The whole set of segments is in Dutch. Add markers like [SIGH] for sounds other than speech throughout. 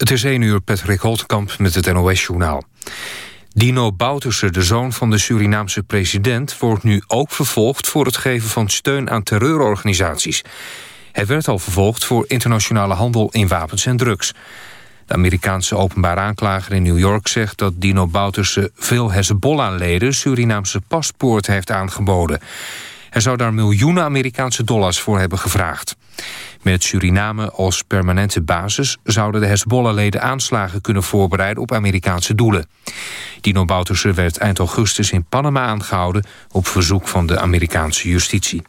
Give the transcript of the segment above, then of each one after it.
Het is 1 uur, Patrick Holtkamp met het NOS-journaal. Dino Bouterse, de zoon van de Surinaamse president... wordt nu ook vervolgd voor het geven van steun aan terreurorganisaties. Hij werd al vervolgd voor internationale handel in wapens en drugs. De Amerikaanse openbaar aanklager in New York zegt dat Dino Bouterse... veel Hezbollah-leden Surinaamse paspoort heeft aangeboden. Hij zou daar miljoenen Amerikaanse dollars voor hebben gevraagd. Met Suriname als permanente basis zouden de Hezbollah-leden aanslagen kunnen voorbereiden op Amerikaanse doelen. Dino Bouterse werd eind augustus in Panama aangehouden op verzoek van de Amerikaanse justitie.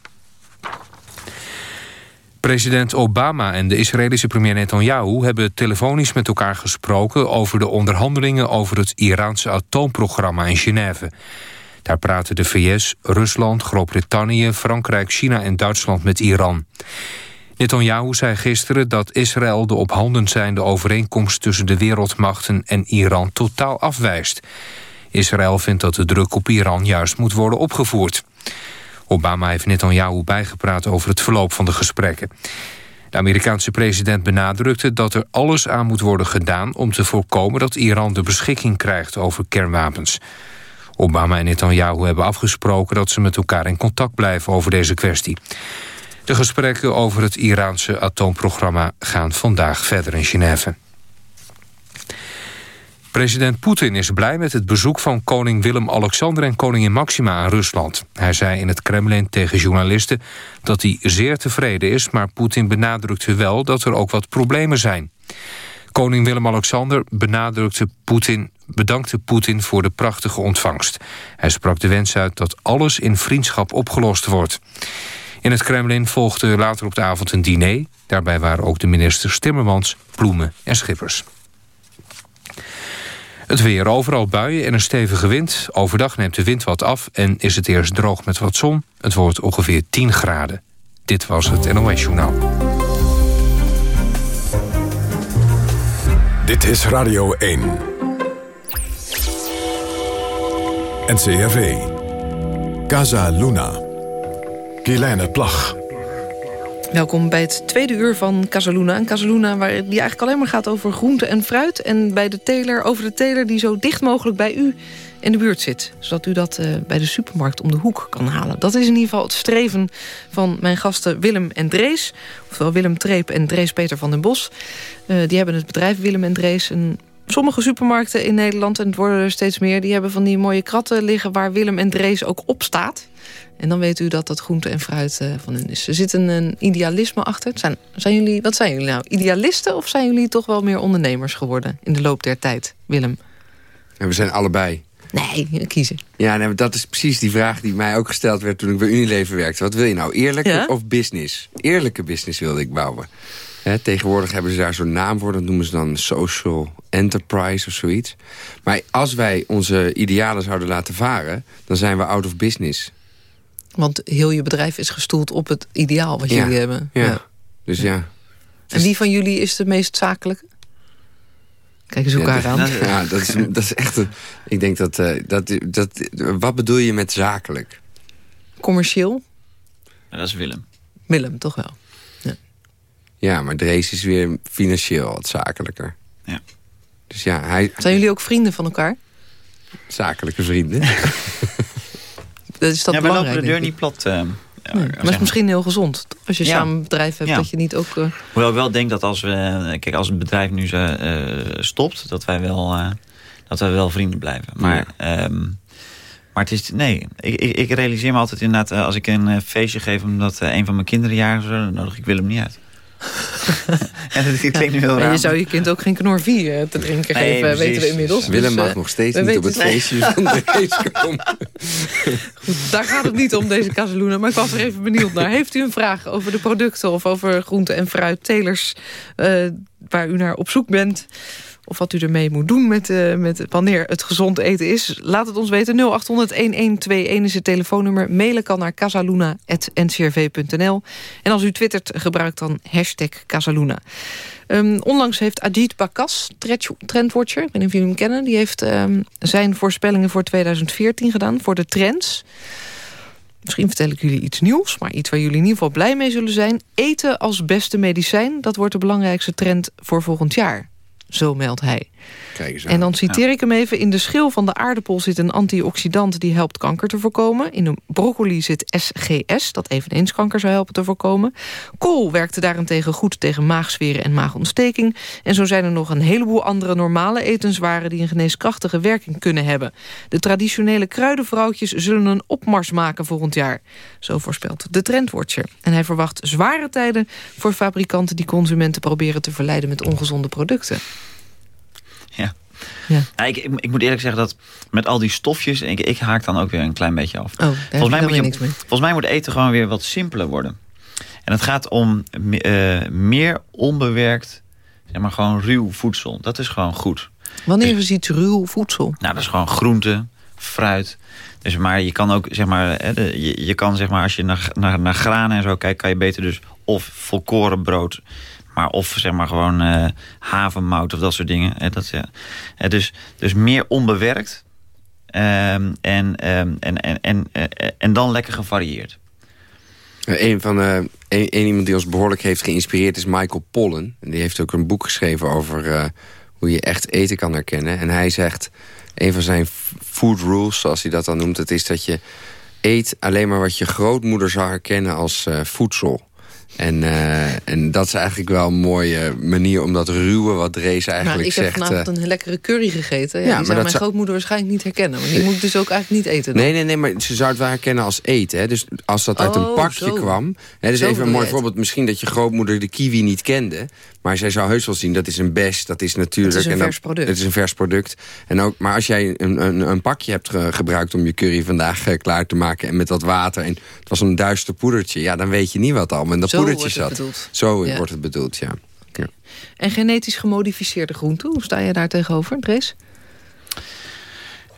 President Obama en de Israëlische premier Netanyahu hebben telefonisch met elkaar gesproken over de onderhandelingen over het Iraanse atoomprogramma in Genève. Daar praten de VS, Rusland, Groot-Brittannië, Frankrijk, China en Duitsland met Iran. Netanyahu zei gisteren dat Israël de op handen zijnde overeenkomst tussen de wereldmachten en Iran totaal afwijst. Israël vindt dat de druk op Iran juist moet worden opgevoerd. Obama heeft Netanyahu bijgepraat over het verloop van de gesprekken. De Amerikaanse president benadrukte dat er alles aan moet worden gedaan... om te voorkomen dat Iran de beschikking krijgt over kernwapens. Obama en Netanyahu hebben afgesproken dat ze met elkaar in contact blijven over deze kwestie. De gesprekken over het Iraanse atoomprogramma gaan vandaag verder in Genève. President Poetin is blij met het bezoek van koning Willem-Alexander en koningin Maxima aan Rusland. Hij zei in het Kremlin tegen journalisten dat hij zeer tevreden is... maar Poetin benadrukte wel dat er ook wat problemen zijn. Koning Willem-Alexander benadrukte Poetin, bedankte Poetin voor de prachtige ontvangst. Hij sprak de wens uit dat alles in vriendschap opgelost wordt. In het Kremlin volgde later op de avond een diner. Daarbij waren ook de ministers Timmermans, Ploemen en Schippers. Het weer overal buien en een stevige wind. Overdag neemt de wind wat af en is het eerst droog met wat zon. Het wordt ongeveer 10 graden. Dit was het NOS Journaal. Dit is Radio 1. NCRV. Casa Luna. Kielijne Plag. Welkom bij het tweede uur van Casaluna. Een Casaluna waar die eigenlijk alleen maar gaat over groente en fruit. En bij de teler, over de teler die zo dicht mogelijk bij u in de buurt zit. Zodat u dat uh, bij de supermarkt om de hoek kan halen. Dat is in ieder geval het streven van mijn gasten Willem en Drees. Ofwel Willem Treep en Drees Peter van den Bos. Uh, die hebben het bedrijf Willem en Drees... Een sommige supermarkten in Nederland, en het worden er steeds meer... die hebben van die mooie kratten liggen waar Willem en Drees ook op staat. En dan weet u dat dat groente en fruit uh, van hun is. Er zit een, een idealisme achter. Zijn, zijn jullie, wat zijn jullie nou? Idealisten of zijn jullie toch wel meer ondernemers geworden... in de loop der tijd, Willem? En we zijn allebei. Nee, kiezen. Ja, nee, dat is precies die vraag die mij ook gesteld werd... toen ik bij Unilever werkte. Wat wil je nou, eerlijke ja? of business? Eerlijke business wilde ik bouwen. He, tegenwoordig hebben ze daar zo'n naam voor. Dat noemen ze dan social enterprise of zoiets. Maar als wij onze idealen zouden laten varen... dan zijn we out of business. Want heel je bedrijf is gestoeld op het ideaal wat jullie hebben. Ja, ja. dus ja. En wie van jullie is de meest zakelijke? Kijk eens elkaar aan. [LAUGHS] Ja, dat is, dat is echt een... Ik denk dat, uh, dat, dat... Wat bedoel je met zakelijk? Commercieel? Ja, dat is Willem. Willem, toch wel. Ja, ja maar Drees is weer financieel wat zakelijker. Ja. Dus ja, hij... Zijn jullie ook vrienden van elkaar? Zakelijke vrienden. [LAUGHS] dat is dat ja, we lopen de deur niet plat... Uh, nee, maar het is misschien heel gezond. Als je ja. samen een bedrijf hebt, ja. dat je niet ook... Uh... Hoewel ik wel denk dat als we... Kijk, als het bedrijf nu uh, stopt, dat wij wel, uh, dat wij wel vrienden blijven. Maar, um, maar het is... Nee, ik, ik, ik, realiseer me altijd inderdaad... als ik een feestje geef omdat een van mijn kinderen jarig is... dan nodig ik Willem niet uit. [LAUGHS] en dat klinkt nu heel raar. je zou je kind ook geen knor 4 te drinken nee, geven, precies. weten we inmiddels. Willem dus, mag nog steeds niet op het feestje [LAUGHS] van de race komen. Goed, daar gaat het niet om, deze Casaluna. Maar ik was er even benieuwd naar. Heeft u een vraag over de producten of over groente en fruit, telers... Uh, waar u naar op zoek bent of wat u ermee moet doen met, uh, met wanneer het gezond eten is. Laat het ons weten. 0800-1121 is het telefoonnummer. Mailen kan naar casaluna.ncrv.nl. En als u twittert, gebruik dan hashtag Casaluna. Um, onlangs heeft Ajit Bakas, trendwatcher, ik weet niet of jullie hem kennen... die heeft um, zijn voorspellingen voor 2014 gedaan, voor de trends... Misschien vertel ik jullie iets nieuws, maar iets waar jullie in ieder geval blij mee zullen zijn. Eten als beste medicijn, dat wordt de belangrijkste trend voor volgend jaar zo meldt hij. En dan citeer ik hem even. In de schil van de aardappel zit een antioxidant die helpt kanker te voorkomen. In de broccoli zit SGS, dat eveneens kanker zou helpen te voorkomen. Kool werkte daarentegen goed tegen maagzweren en maagontsteking. En zo zijn er nog een heleboel andere normale etenswaren... die een geneeskrachtige werking kunnen hebben. De traditionele kruidenvrouwtjes zullen een opmars maken volgend jaar. Zo voorspelt de Trendwatcher. En hij verwacht zware tijden voor fabrikanten... die consumenten proberen te verleiden met ongezonde producten. Ja. Ja. ik, ik, moet eerlijk zeggen dat met al die stofjes... ik, ik haak dan ook weer een klein beetje af. Oh, volgens, mij moet je, volgens mij moet eten gewoon weer wat simpeler worden. En het gaat om uh, meer onbewerkt, zeg maar gewoon ruw voedsel. Dat is gewoon goed. Wanneer dus, is iets ruw voedsel? Nou, dat is gewoon groente, fruit. Dus maar je kan ook, zeg maar, je, je kan zeg maar, als je naar, naar, naar granen en zo kijkt, kan je beter dus of volkoren brood maar of zeg maar gewoon uh, havenmout of dat soort dingen. Dat, ja. dus, dus meer onbewerkt. Um, en, um, en, en, en, uh, en dan lekker gevarieerd. Een van een, iemand die ons behoorlijk heeft geïnspireerd is Michael Pollen. En die heeft ook een boek geschreven over uh, hoe je echt eten kan herkennen. En hij zegt, een van zijn food rules, zoals hij dat dan noemt... is dat je eet alleen maar wat je grootmoeder zou herkennen als uh, voedsel. En, uh, en dat is eigenlijk wel een mooie manier om dat ruwe wat Drees eigenlijk zegt... ik heb vanavond een lekkere curry gegeten. Ja, ja die zou mijn grootmoeder waarschijnlijk niet herkennen. Maar die moet ik dus ook eigenlijk niet eten. Nee, nee, nee, maar ze zou het wel herkennen als eten. Hè? Dus als dat uit een oh, pakje kwam... Hè, dus even een mooi voorbeeld. Misschien dat je grootmoeder de kiwi niet kende... Maar zij zou heus wel zien, dat is een best, dat is natuurlijk... Het is een vers product. Het is een vers product. En ook, maar als jij een, een, een pakje hebt gebruikt om je curry vandaag eh, klaar te maken... en met wat water, en het was een duister poedertje... ja, dan weet je niet wat al in dat poedertje zat. Zo wordt het bedoeld, ja. ja. En genetisch gemodificeerde groenten, hoe sta je daar tegenover,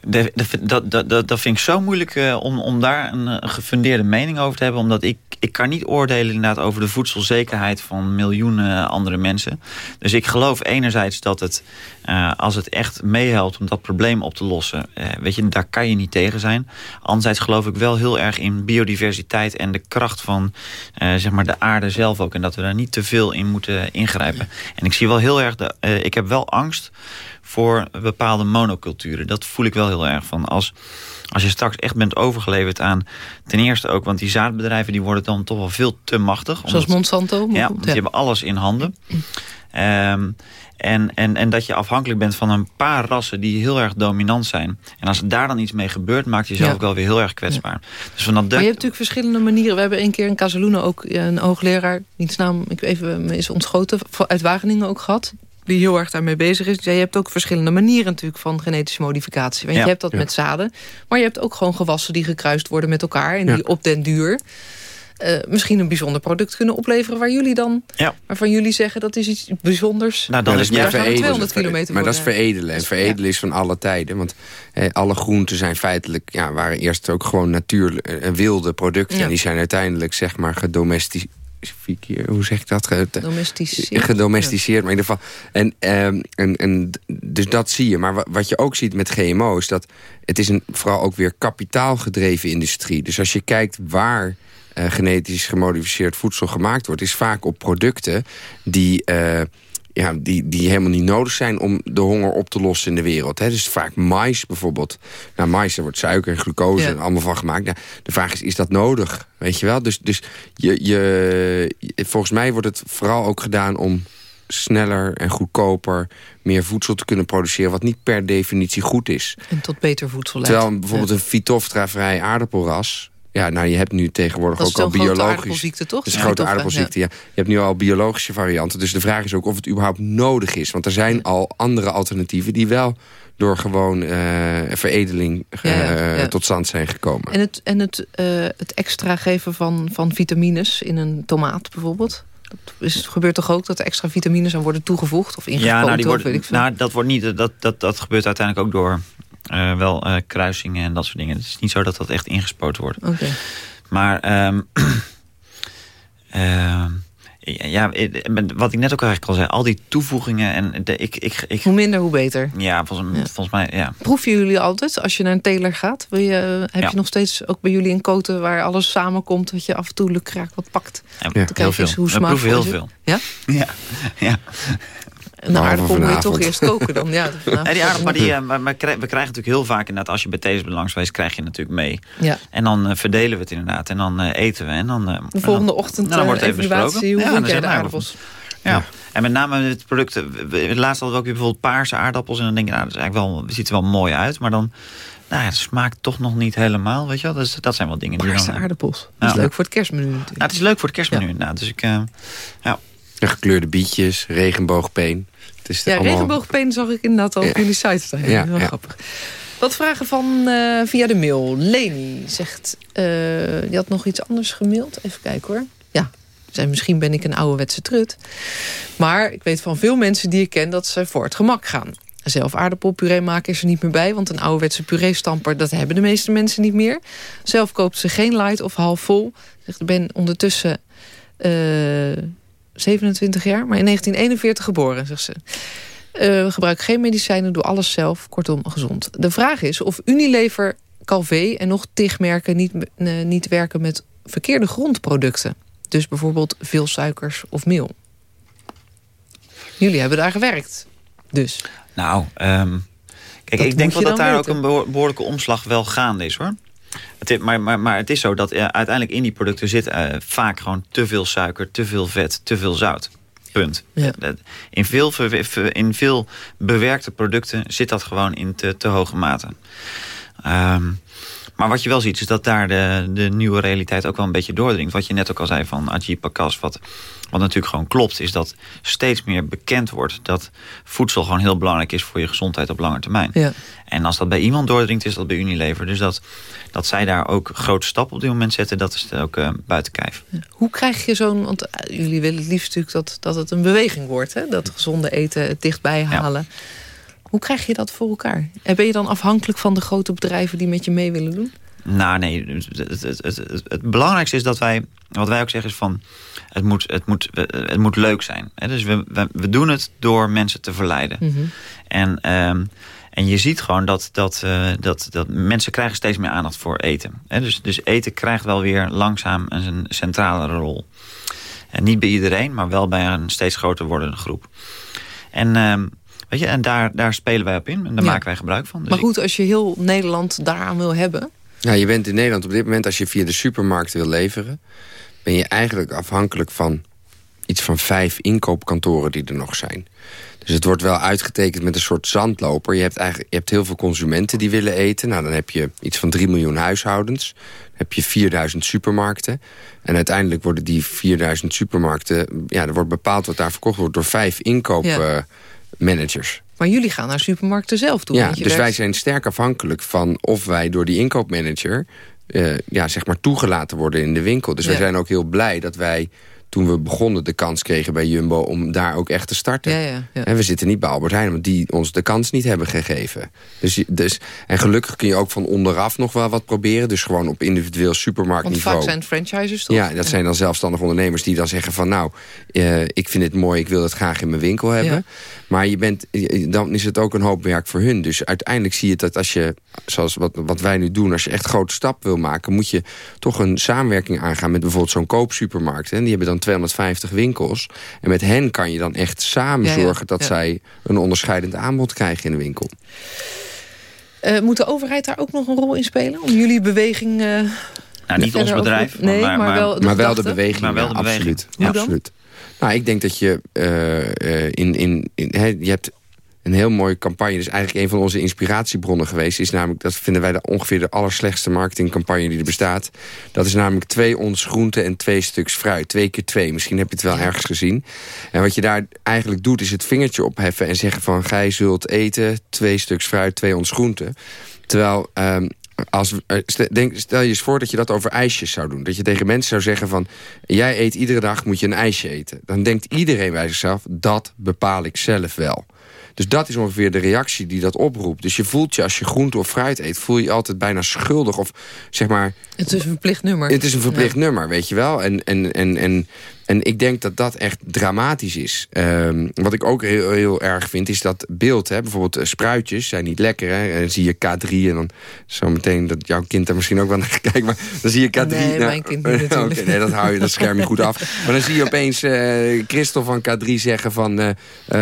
Dat, dat, dat, dat vind ik zo moeilijk uh, om, om daar een, een, gefundeerde mening over te hebben. Omdat ik, ik kan niet oordelen inderdaad over de voedselzekerheid van miljoenen andere mensen. Dus ik geloof enerzijds dat het, uh, als het echt meehelpt om dat probleem op te lossen. Weet je, daar kan je niet tegen zijn. Anderzijds geloof ik wel heel erg in biodiversiteit en de kracht van zeg maar de aarde zelf ook. En dat we daar niet te veel in moeten ingrijpen. En ik zie wel heel erg, de, ik heb wel angst voor bepaalde monoculturen. Dat voel ik wel heel erg van. Als, als je straks echt bent overgeleverd aan... ten eerste ook, want die zaadbedrijven die worden dan toch wel veel te machtig. Zoals Monsanto? Ja, want die hebben alles in handen. Um, en, en, en dat je afhankelijk bent van een paar rassen die heel erg dominant zijn. En als daar dan iets mee gebeurt, maakt je jezelf ook wel weer heel erg kwetsbaar. Dus van dat maar je hebt natuurlijk verschillende manieren. We hebben een keer in Casaluna ook een hoogleraar, niets naam, ik even is ontschoten, uit Wageningen ook gehad die heel erg daarmee bezig is. Ja, je hebt ook verschillende manieren natuurlijk van genetische modificatie. Want je hebt dat met zaden. Maar je hebt ook gewoon gewassen die gekruist worden met elkaar. En die op den duur uh, misschien een bijzonder product kunnen opleveren... waar jullie dan, ja. waarvan jullie zeggen dat is iets bijzonders. Nou, dan is meer veredelen. 200 kilometer maar dat is veredelen. En veredelen is van alle tijden. Want eh, alle groenten zijn feitelijk... Ja, waren eerst ook gewoon natuurlijk uh, wilde producten. En die zijn uiteindelijk zeg maar gedomesticeerd hoe zeg ik dat? Gedomesticeerd. Gedomesticeerd, maar in ieder geval. En, ehm, en, en, dus dat zie je. Maar wat je ook ziet met GMO's, dat het is een vooral ook weer kapitaalgedreven industrie. Dus als je kijkt waar uh, genetisch gemodificeerd voedsel gemaakt wordt... is vaak op producten die... Uh, ja, die, die helemaal niet nodig zijn om de honger op te lossen in de wereld. Hè. Dus vaak mais bijvoorbeeld. Nou, mais, er wordt suiker en glucose en allemaal van gemaakt. Nou, de vraag is, is dat nodig? Weet je wel? Dus, dus je, je, volgens mij wordt het vooral ook gedaan om sneller en goedkoper meer voedsel te kunnen produceren... wat niet per definitie goed is. En tot beter voedsel leidt. Terwijl bijvoorbeeld een Phytophthora-vrij aardappelras... Ja, nou, je hebt nu tegenwoordig ook al biologisch... Dat is aardappelziekte, toch? Dat is een grote aardappelziekte, ja. Je hebt nu al biologische varianten. Dus de vraag is ook of het überhaupt nodig is. Want er zijn al andere alternatieven die wel door gewoon uh, veredeling uh, tot stand zijn gekomen. En het, en het, uh, het extra geven van, van vitamines in een tomaat bijvoorbeeld? Dat is, gebeurt toch ook dat er extra vitamines aan worden toegevoegd of ingespoten? Ja, nou, die worden, nou, dat, wordt niet, dat, dat, dat gebeurt uiteindelijk ook door uh, wel uh, kruisingen en dat soort dingen. Het is niet zo dat dat echt ingespoten wordt. Okay. Maar um, uh, [CLEARS THROAT] ja, wat ik net ook eigenlijk al zei, al die toevoegingen en de, ik, ik, ik, hoe minder hoe beter. Ja, volgens, ja. volgens mij ja. Proeven jullie altijd als je naar een teler gaat? Wil je, heb ja. je nog steeds ook bij jullie een koten waar alles samenkomt, dat je af en toe lukraak wat pakt? Ja, te heel veel. Hoe We proeven heel veel. [LAUGHS] Ja? Ja, ja. Een aardappel moet je toch eerst koken dan. Ja, [LAUGHS] ja die aardappel, die, uh, maar, we krijgen natuurlijk heel vaak inderdaad, als je bij deze langs geweest, krijg je natuurlijk mee. Ja. En dan uh, verdelen we het inderdaad. En dan uh, eten we. En dan, de volgende dan, ochtend dan, wordt het even besproken. Hoe ja, jij de aardappels? Ja. En met name het product, laatst hadden we ook bijvoorbeeld paarse aardappels. En dan denk je, nou, dat is eigenlijk wel, ziet er wel mooi uit. Maar dan, nou ja, het smaakt toch nog niet helemaal, weet je wel. Dus dat zijn wel dingen paarse die dan... Paarse aardappels. Dat is leuk voor het kerstmenu natuurlijk. het is leuk voor het kerstmenu inderdaad. Dus ik, ja. En gekleurde bietjes, regenboogpeen. Het is ja, allemaal... regenboogpeen zag ik inderdaad al op jullie site staan. Ja, Heel grappig. Wat vragen van uh, via de mail. Leni zegt, uh, die had nog iets anders gemaild. Even kijken hoor. Ja, misschien ben ik een ouderwetse trut. Maar ik weet van veel mensen die ik ken dat ze voor het gemak gaan. Zelf aardappelpuree maken is er niet meer bij... want een ouderwetse puree-stamper, dat hebben de meeste mensen niet meer. Zelf koopt ze geen light of half vol. Zegt, ik ben ondertussen... Uh, 27 jaar, maar in 1941 geboren, zegt ze. Uh, gebruik geen medicijnen, doe alles zelf, kortom gezond. De vraag is of Unilever, Calvé en nog tig merken niet, uh, niet werken met verkeerde grondproducten. Dus bijvoorbeeld veel suikers of meel. Jullie hebben daar gewerkt, dus. Nou, um, kijk, ik denk wel dat daar weten. ook een behoorlijke omslag wel gaande is, hoor. Het, maar, maar, maar het is zo dat uh, uiteindelijk in die producten zit uh, vaak gewoon te veel suiker, te veel vet, te veel zout. Punt. Ja. In, veel, in veel bewerkte producten zit dat gewoon in te, te hoge mate. Um, maar wat je wel ziet is dat daar de, de nieuwe realiteit ook wel een beetje doordringt. Wat je net ook al zei van Ajit Pakas, wat, wat natuurlijk gewoon klopt... is dat steeds meer bekend wordt dat voedsel gewoon heel belangrijk is... voor je gezondheid op lange termijn. Ja. En als dat bij iemand doordringt, is dat bij Unilever. Dus dat, dat zij daar ook grote stappen op dit moment zetten... dat is ook uh, buiten kijf. Hoe krijg je zo'n... want eh, jullie willen het liefst natuurlijk dat, dat het een beweging wordt. Hè? Dat gezonde eten dichtbij halen... Ja. Hoe krijg je dat voor elkaar? En ben je dan afhankelijk van de grote bedrijven die met je mee willen doen? Nou nee, het, het, het, het, belangrijkste is dat wij, wat wij ook zeggen is van, het moet, het moet, het moet leuk zijn. Dus we, we, we doen het door mensen te verleiden. Mm -hmm. En, um, en je ziet gewoon dat, dat, uh, dat, dat mensen krijgen steeds meer aandacht voor eten. Dus, dus eten krijgt wel weer langzaam een centrale rol. En niet bij iedereen, maar wel bij een steeds groter wordende groep. En... Um, Weet je, en daar, daar spelen wij op in. En daar ja. maken wij gebruik van. Dus maar goed, als je heel Nederland daaraan wil hebben... Ja, je bent in Nederland op dit moment, als je via de supermarkt wil leveren... ben je eigenlijk afhankelijk van iets van vijf inkoopkantoren die er nog zijn. Dus het wordt wel uitgetekend met een soort zandloper. Je hebt, eigenlijk, je hebt heel veel consumenten die willen eten. Nou, dan heb je iets van 3 miljoen huishoudens. Dan heb je 4000 supermarkten. En uiteindelijk worden die 4000 supermarkten... ja, er wordt bepaald wat daar verkocht wordt door vijf inkoop... Ja managers. Maar jullie gaan naar supermarkten zelf toe. Ja, dus wij zijn sterk afhankelijk van of wij door die inkoopmanager... Uh, ja, zeg maar toegelaten worden in de winkel. Dus ja. wij zijn ook heel blij dat wij toen we begonnen de kans kregen bij Jumbo om daar ook echt te starten. Ja, ja, ja. En we zitten niet bij Albert Heijn, want die ons de kans niet hebben gegeven. Dus, dus, en gelukkig kun je ook van onderaf nog wel wat proberen. Dus gewoon op individueel supermarktniveau. Want vaak zijn franchisers toch? Ja, dat zijn dan zelfstandige ondernemers die dan zeggen van... nou, uh, ik vind het mooi, ik wil het graag in mijn winkel hebben. Maar je bent, dan is het ook een hoop werk voor hun. Dus uiteindelijk zie je dat als je, zoals wat, wat wij nu doen... als je echt grote stap wil maken... moet je toch een samenwerking aangaan met bijvoorbeeld zo'n koopsupermarkt. En die hebben dan 250 winkels. En met hen kan je dan echt samen ja, zorgen dat ja. zij een onderscheidend aanbod krijgen in de winkel. Uh, moet de overheid daar ook nog een rol in spelen? Om jullie beweging... Uh, nou, niet ons bedrijf. Nee, maar, maar, wel, maar wel de beweging. Maar wel de beweging. Absoluut. Ja. absoluut. Nou, ik denk dat je uh, in... in, in he, je hebt een heel mooie campagne. Dus eigenlijk een van onze inspiratiebronnen geweest... is namelijk, dat vinden wij de, ongeveer de allerslechtste marketingcampagne die er bestaat. Dat is namelijk twee ons groenten en twee stuks fruit. Twee keer twee. Misschien heb je het wel ergens gezien. En wat je daar eigenlijk doet, is het vingertje opheffen... en zeggen van, gij zult eten twee stuks fruit, twee ons groenten. Terwijl... Um, als, denk, stel je eens voor dat je dat over ijsjes zou doen. Dat je tegen mensen zou zeggen van... jij eet iedere dag, moet je een ijsje eten. Dan denkt iedereen bij zichzelf, dat bepaal ik zelf wel. Dus dat is ongeveer de reactie die dat oproept. Dus je voelt je als je groente of fruit eet... voel je je altijd bijna schuldig of zeg maar... Het is een verplicht nummer. Het is een verplicht ja. nummer, weet je wel. En, en, en, en En ik denk dat dat echt dramatisch is. Ehm, wat ik ook heel, heel, erg vind, is dat beeld. Hè? Bijvoorbeeld uh, spruitjes zijn niet lekker. Hè? En dan zie je K3 en dan zometeen dat jouw kind daar misschien ook wel naar [LAUGHS] kijkt. Maar dan zie je K3. Nee, nou, mijn kind niet [LAUGHS] okay, nee, dat hou je, dat scherm je goed af. Maar dan zie je opeens uh, Christel van K3 zeggen van uh,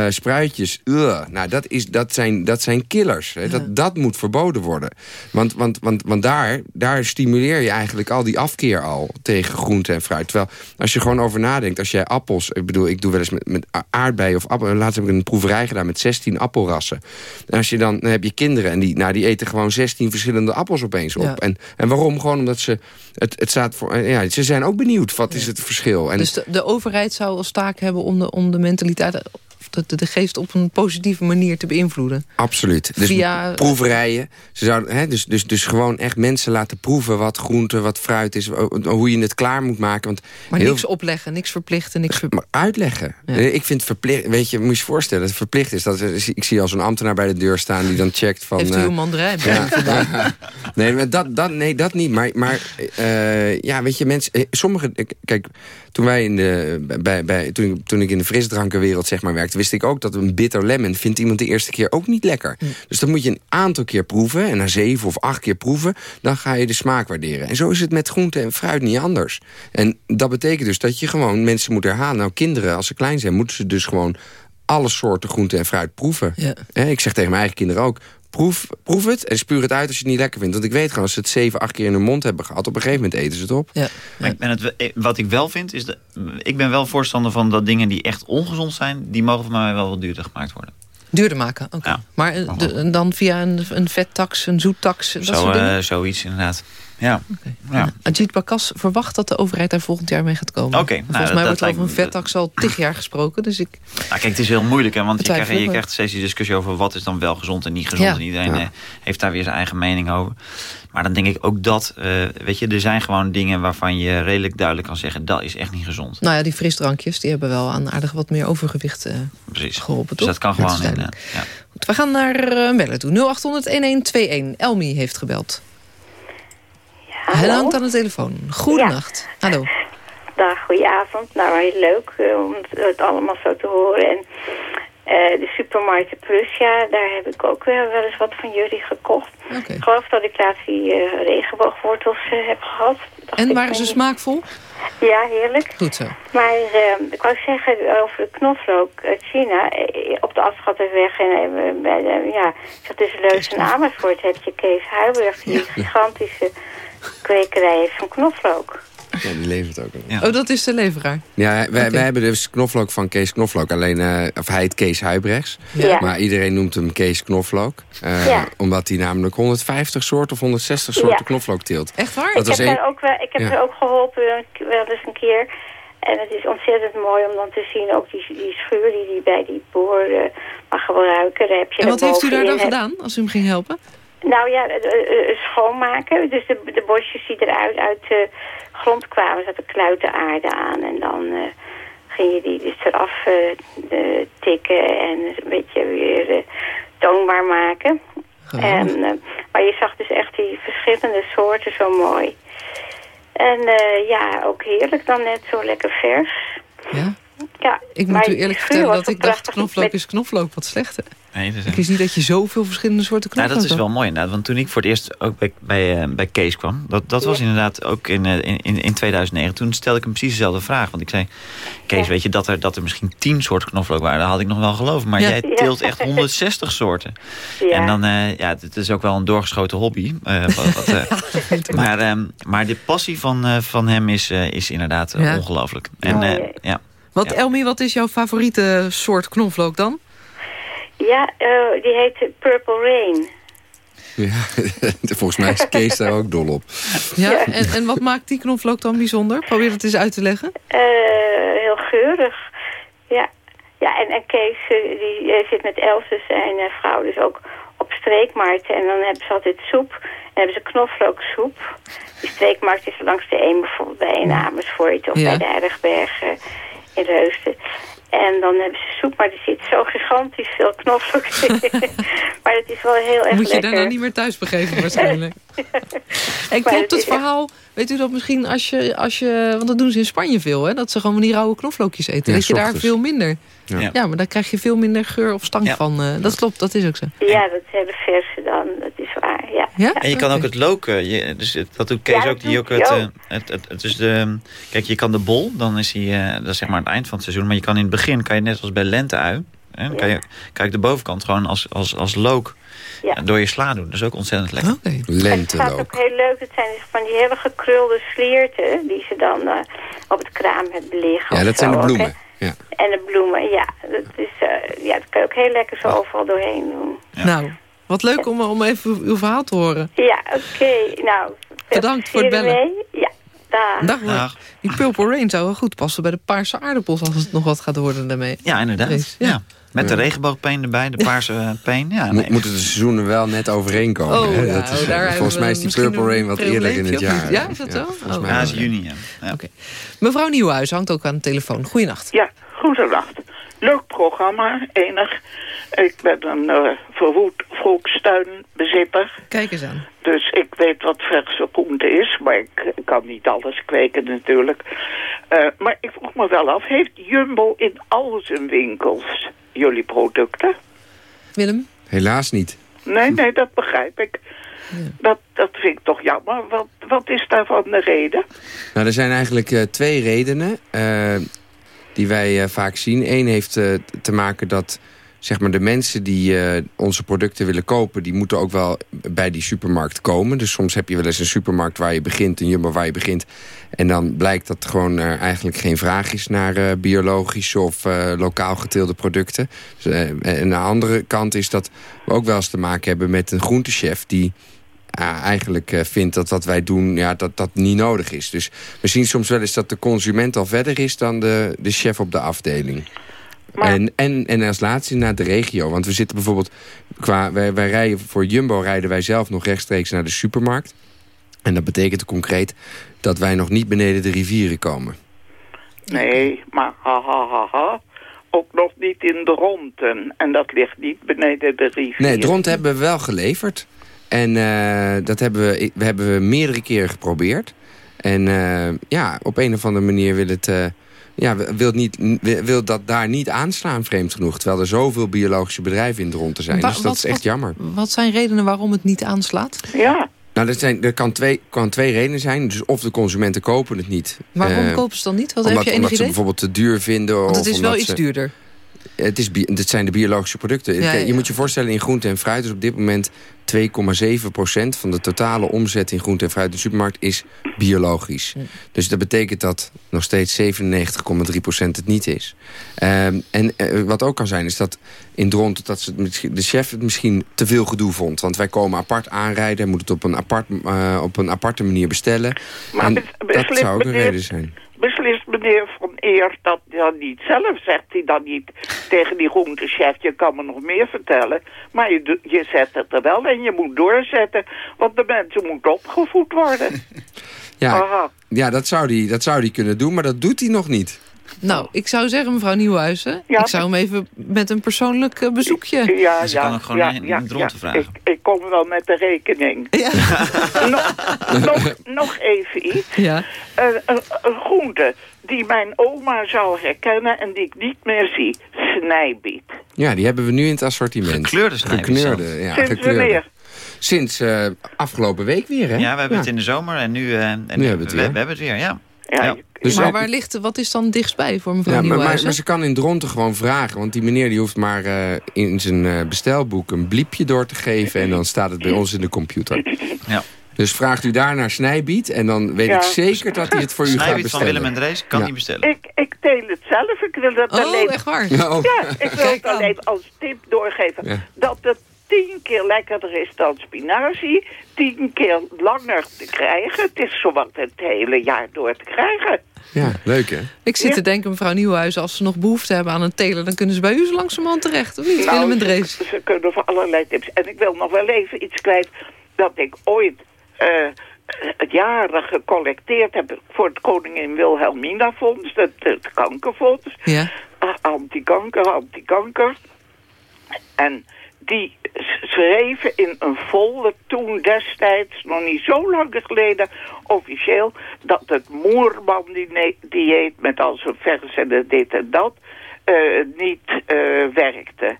spruitjes. Nou, dat, is, dat, zijn, dat zijn killers. Hè? Dat, dat moet verboden worden. Want, want, want, want daar, daar stimuleer je eigenlijk al die afkeer al tegen groente en fruit. Terwijl als je gewoon over nadenkt, als jij appels... Ik bedoel, ik doe wel eens met, met aardbeien of appel. Laatst heb ik een proeverij gedaan met 16 appelrassen. En als je dan, dan heb je kinderen en die, nou, die eten gewoon 16 verschillende appels opeens op. En, en waarom? Gewoon omdat ze... Het, het staat voor, ja, ze zijn ook benieuwd, wat is het verschil? En, dus de, de overheid zou als taak hebben om de, om de mentaliteit de, de geest op een positieve manier te beïnvloeden. Absoluut. Dus Via... proeverijen. Ze zouden, hè, dus, dus, dus gewoon echt mensen laten proeven wat groente, wat fruit is. Hoe je het klaar moet maken. Want maar niks opleggen, niks verplichten. Niks Maar uitleggen. Ik vind verplicht, weet je, moet je je voorstellen dat het verplicht is. Dat, ik zie als een ambtenaar bij de deur staan die dan checkt van... Heeft u een eh, mandarijn? Ja. [LAUGHS] nee, maar dat, dat, nee, dat niet. Maar, maar uh, ja, weet je, mensen... Eh, sommige, kijk, toen, wij in de, bij, bij, toen, toen ik in de frisdrankenwereld zeg maar, werkte... wist ik ook dat een bitter lemon vindt iemand de eerste keer ook niet lekker. Dus dat moet je een aantal keer proeven. En na zeven of acht keer proeven, dan ga je de smaak waarderen. En zo is het met groente en fruit niet anders. En dat betekent dus dat je gewoon mensen moet herhalen. Nou, kinderen, als ze klein zijn, moeten ze dus gewoon alle soorten groente en fruit proeven. Ja. Ik zeg tegen mijn eigen kinderen ook... Proef, proef het en spuur het uit als je het niet lekker vindt. Want ik weet gewoon, als ze het zeven, acht keer in hun mond hebben gehad... op een gegeven moment eten ze het op. Ja. Maar ik ben het, eh, wat ik wel vind, is... De, ik ben wel voorstander van dat dingen die echt ongezond zijn... die mogen voor mij wel wat duurder gemaakt worden. Duurder maken, oké. Maar eh, de, dan via een, een vettax, een zoettax, dat Zo, soort dingen? Uh, zoiets inderdaad. Ja. Okay. ja. Ajit Bakas verwacht dat de overheid daar volgend jaar mee gaat komen. Oké. nou, volgens mij wordt over een vettax al tig jaar gesproken. Dus ik... Nou, kijk, het is heel moeilijk. Hè, want je krijgt, je krijgt steeds die discussie over wat is dan wel gezond en niet gezond. En iedereen eh, heeft daar weer zijn eigen mening over. Maar dan denk ik ook dat, uh, weet je, er zijn gewoon dingen waarvan je redelijk duidelijk kan zeggen, dat is echt niet gezond. Nou ja, die frisdrankjes, die hebben wel aan aardig wat meer overgewicht uh, Precies. geholpen, Dus dat kan gewoon. In, ja. we gaan naar uh, bellen toe. 0800-1121. Elmi heeft gebeld. Hij hangt aan de telefoon. Goedenacht. Ja. Hallo. Dag, goedenavond. Nou, heel leuk uh, om het allemaal zo te horen. En uh, de supermarkt Plus, ja, daar heb ik ook wel, wel eens wat van jullie gekocht. Okay. Ik geloof dat ik laatst die regenboogwortels heb gehad. En waren ze smaakvol? Ja, heerlijk. Goed zo. Maar ik wou zeggen over de knoflook uit China. op de Afschatterweg en bij de, ja, dat is Leus en Amersfoort heb je Kees Huiberg, die gigantische kwekerij heeft van knoflook. Ja, die levert ook. Ja. Oh, dat is de leveraar? Ja, wij, wij hebben dus knoflook van Kees Knoflook. Alleen, uh, of hij heet Kees Huibrechts. Ja. Maar iedereen noemt hem Kees Knoflook. Uh, ja. Omdat hij namelijk 150 soorten of 160 soorten knoflook teelt. Echt waar? Dat ik heb, een... ook wel, ik heb er ook geholpen wel eens een keer. En het is ontzettend mooi om dan te zien, ook die, die schuur die hij bij die boer uh, mag gebruiken. Heb je en wat heeft u daar dan gedaan, als u hem ging helpen? Nou ja, schoonmaken. Dus de, de bosjes die eruit uit de grond kwamen, zaten kluiten aarde aan. En dan uh, ging je die dus eraf uh, tikken en een beetje weer uh, toonbaar maken. En, maar je zag dus echt die verschillende soorten zo mooi. En ja, ook heerlijk dan net zo lekker vers. Ja? Ja, ik moet u eerlijk vertellen dat ik dacht knoflook is knoflook wat slechter. Nee, ik wist niet dat je zoveel verschillende soorten knoflook nou, Dat is wel mooi inderdaad. Want toen ik voor het eerst ook bij, bij, uh, bij Kees kwam... dat, dat was inderdaad ook in, uh, in, in 2009. Toen stelde ik hem precies dezelfde vraag. Want ik zei, Kees, weet je dat er, dat er misschien tien soorten knoflook waren? Dat had ik nog wel geloofd. Maar jij teelt echt [LAUGHS] 160 soorten. En dan, uh, ja, het is ook wel een doorgeschoten hobby. wat, wat, [LAUGHS] maar, ehm, maar de passie van, van hem is, is inderdaad ongelooflijk. En ja... Wat, ja. Elmi, wat is jouw favoriete soort knoflook dan? Ja, uh, die heet Purple Rain. Ja, [LAUGHS] volgens mij is Kees daar ook dol op. Ja, En, en wat maakt die knoflook dan bijzonder? Probeer het eens uit te leggen. Uh, heel geurig. Ja, ja en, en Kees uh, die zit met Else, zijn vrouw, dus ook op streekmarkten. En dan hebben ze altijd soep. En hebben ze knoflooksoep. Die streekmarkt is langs de een bijvoorbeeld bij in Amersfoort of bij de Ergbergen in Reusden. En dan hebben ze soep, maar er zit zo gigantisch veel knoflook in. [LAUGHS] maar het is wel heel erg Moet je lekker. daarna niet meer thuis begeven waarschijnlijk. [LAUGHS] en klopt het verhaal, weet u dat misschien als je, als je... Want dat doen ze in Spanje veel, hè? Dat ze gewoon van die rauwe knoflookjes eten. dat je daar veel minder... Ja. ja. maar daar krijg je veel minder geur of stank van. Uh, dat klopt, dat is ook zo. Ja, dat de verse dan, is waar. Ja. ja? En je kan ook het loken, je, dus dat doet Kees ook, die ook het, uh, het, het, het, is de, kijk, je kan de bol, dan is hij, uh, dat is zeg maar het eind van het seizoen, maar je kan in het begin, kan je net als bij lente-ui, dan kan je, kijk de bovenkant gewoon als, als, als look ja. door je sla doen. Dat is ook ontzettend lekker. Okay. Het gaat ook heel leuk. Het zijn dus van die hele gekrulde slierten die ze dan uh, op het kraam hebben liggen. Ja, dat zijn de bloemen. Ja. En de bloemen, ja. Dat, is, uh, ja, dat kan je ook heel lekker zo overal doorheen doen. Ja. Nou, wat leuk om, om even uw verhaal te horen. Ja, oké. Okay. Nou, Bedankt voor het bellen. Mee. Ja, dag. Dag. Die Purple Rain zou wel goed passen bij de paarse aardappels... als het nog wat gaat worden daarmee. Ja, inderdaad. Ja. Met de regenboogpeen erbij, de paarse peen. Ja, nee. Moeten de seizoenen wel net overeenkomen. Oh, hè? Ja, dat is, oh, daar volgens mij is die Purple Rain wat eerder in het jaar. Ja, is dat zo? Volgens oh. mij is juni, ja. ja. Okay. Mevrouw Nieuwhuis hangt ook aan de telefoon. Goeienacht. Ja, goedenacht. Leuk programma, enig. Ik ben een uh, verwoed volkstuinbezitter. Kijk eens aan. Dus ik weet wat verse groente is, maar ik kan niet alles kweken natuurlijk. Uh, maar ik vroeg me wel af, heeft Jumbo in al zijn winkels jullie producten? Willem? Helaas niet. Nee, nee, dat begrijp ik. Ja. Dat, dat vind ik toch jammer. Wat, wat is daarvan de reden? Nou, er zijn eigenlijk uh, twee redenen uh, die wij uh, vaak zien. Eén heeft te maken dat zeg maar, de mensen die uh, onze producten willen kopen... die moeten ook wel bij die supermarkt komen. Dus soms heb je wel eens een supermarkt waar je begint... een jumbo waar je begint. En dan blijkt dat gewoon er eigenlijk geen vraag is... naar uh, biologische of lokaal geteelde producten. Dus, en de andere kant is dat we ook wel eens te maken hebben... met een groentechef die... eigenlijk vindt dat wat wij doen, ja, dat dat niet nodig is. Dus we zien soms wel eens dat de consument al verder is... dan de, de chef op de afdeling. Maar... En, en, en als laatste naar de regio. Want we zitten bijvoorbeeld... Qua, wij, wij rijden, voor Jumbo rijden wij zelf nog rechtstreeks naar de supermarkt. En dat betekent concreet dat wij nog niet beneden de rivieren komen. Nee, maar ha ha ha ha. Ook nog niet in Dronten. En dat ligt niet beneden de rivieren. Nee, Dronten hebben we wel geleverd. En uh, dat hebben we, we hebben we meerdere keren geprobeerd. En uh, ja, op een of andere manier wil het... Uh, ja, wil, niet, wil dat daar niet aanslaan, vreemd genoeg. Terwijl er zoveel biologische bedrijven in de rond te zijn. dus dat wat, is echt jammer. Wat zijn redenen waarom het niet aanslaat? Ja. Nou, er, zijn, er kan, twee, kan twee redenen zijn. Dus of de consumenten kopen het niet. Waarom uh, kopen ze dan niet? Wat omdat, heb je omdat ze bijvoorbeeld te duur vinden. Want het is wel iets ze, duurder. Het, is, het zijn de biologische producten. Ja, je ja. moet je voorstellen, in groente en fruit is op dit moment 2,7% van de totale omzet in groente en fruit in de supermarkt is biologisch. Dus dat betekent dat nog steeds 97,3% het niet is. Um, en uh, wat ook kan zijn is dat in Dront dat ze, de chef het misschien te veel gedoe vond. Want wij komen apart aanrijden, moeten het op een, apart, uh, op een aparte manier bestellen. Maar en dat zou ook een reden zijn. Beslist meneer Van Eer dat dan niet zelf? Zegt hij dan niet tegen die groentechef, je kan me nog meer vertellen. Maar je, je zet het er wel en je moet doorzetten. Want de mensen moeten opgevoed worden. [LAUGHS] Ja, ja dat, zou die, dat zou die kunnen doen, maar dat doet hij nog niet. Nou, ik zou zeggen, mevrouw Nieuwhuizen... Ja, ik zou hem even met een persoonlijk uh, bezoekje... Ja, dus je ja, kan ook gewoon ja, in, ja, in ja, te vragen. Ik, ik kom wel met de rekening. Ja. [LAUGHS] nog, nog, nog even iets. Ja. Uh, een, een groente die mijn oma zou herkennen en die ik niet meer zie. Snijbiet. Ja, die hebben we nu in het assortiment. Gekleurde snijbiet Gekleurde, zelfs. ja, Sinds gekleurde. Sinds uh, afgelopen week weer, hè? Ja, we hebben het in de zomer en nu, uh, en Nu hebben we het we, weer. we hebben het weer, ja. Ja, Ja. Dus maar waar ligt, wat is dan dichtstbij voor mevrouw Ja, maar, maar, ze kan in Dronten gewoon vragen. Want die meneer die hoeft maar eh, in zijn eh, bestelboek een bliepje door te geven. En dan staat het bij ons in de computer. Ja. Dus vraagt u daar naar Snijbiet. En dan weet Ja. ik zeker dat hij het voor u gaat Snijbiet van bestellen. Willem en Drees kan Ja. niet bestellen. Ik, ik deel het zelf. Ik wil dat alleen... Oh, echt waar? Ja, oh. Ik wil Kijk het aan. alleen als tip doorgeven. Ja. Dat het tien keer lekkerder is dan spinazie. Tien keer langer te krijgen. Het is zowat het hele jaar door te krijgen. ja, leuk hè? Ik zit Ja. te denken, mevrouw Nieuwhuizen, als ze nog behoefte hebben aan een teler... dan kunnen ze bij u zo langzamerhand terecht, of niet? Nou, ze, ze kunnen voor allerlei tips. En ik wil nog wel even iets kwijt dat ik ooit eh, jaren gecollecteerd heb voor het Koningin Wilhelmina Fonds, het, het kankerfonds. Ja. Ah, antikanker, antikanker. En die schreven in een volle toen destijds, nog niet zo lang geleden, officieel, dat het Moerman-dieet met al zijn vers en dit en dat uh, niet uh, werkte.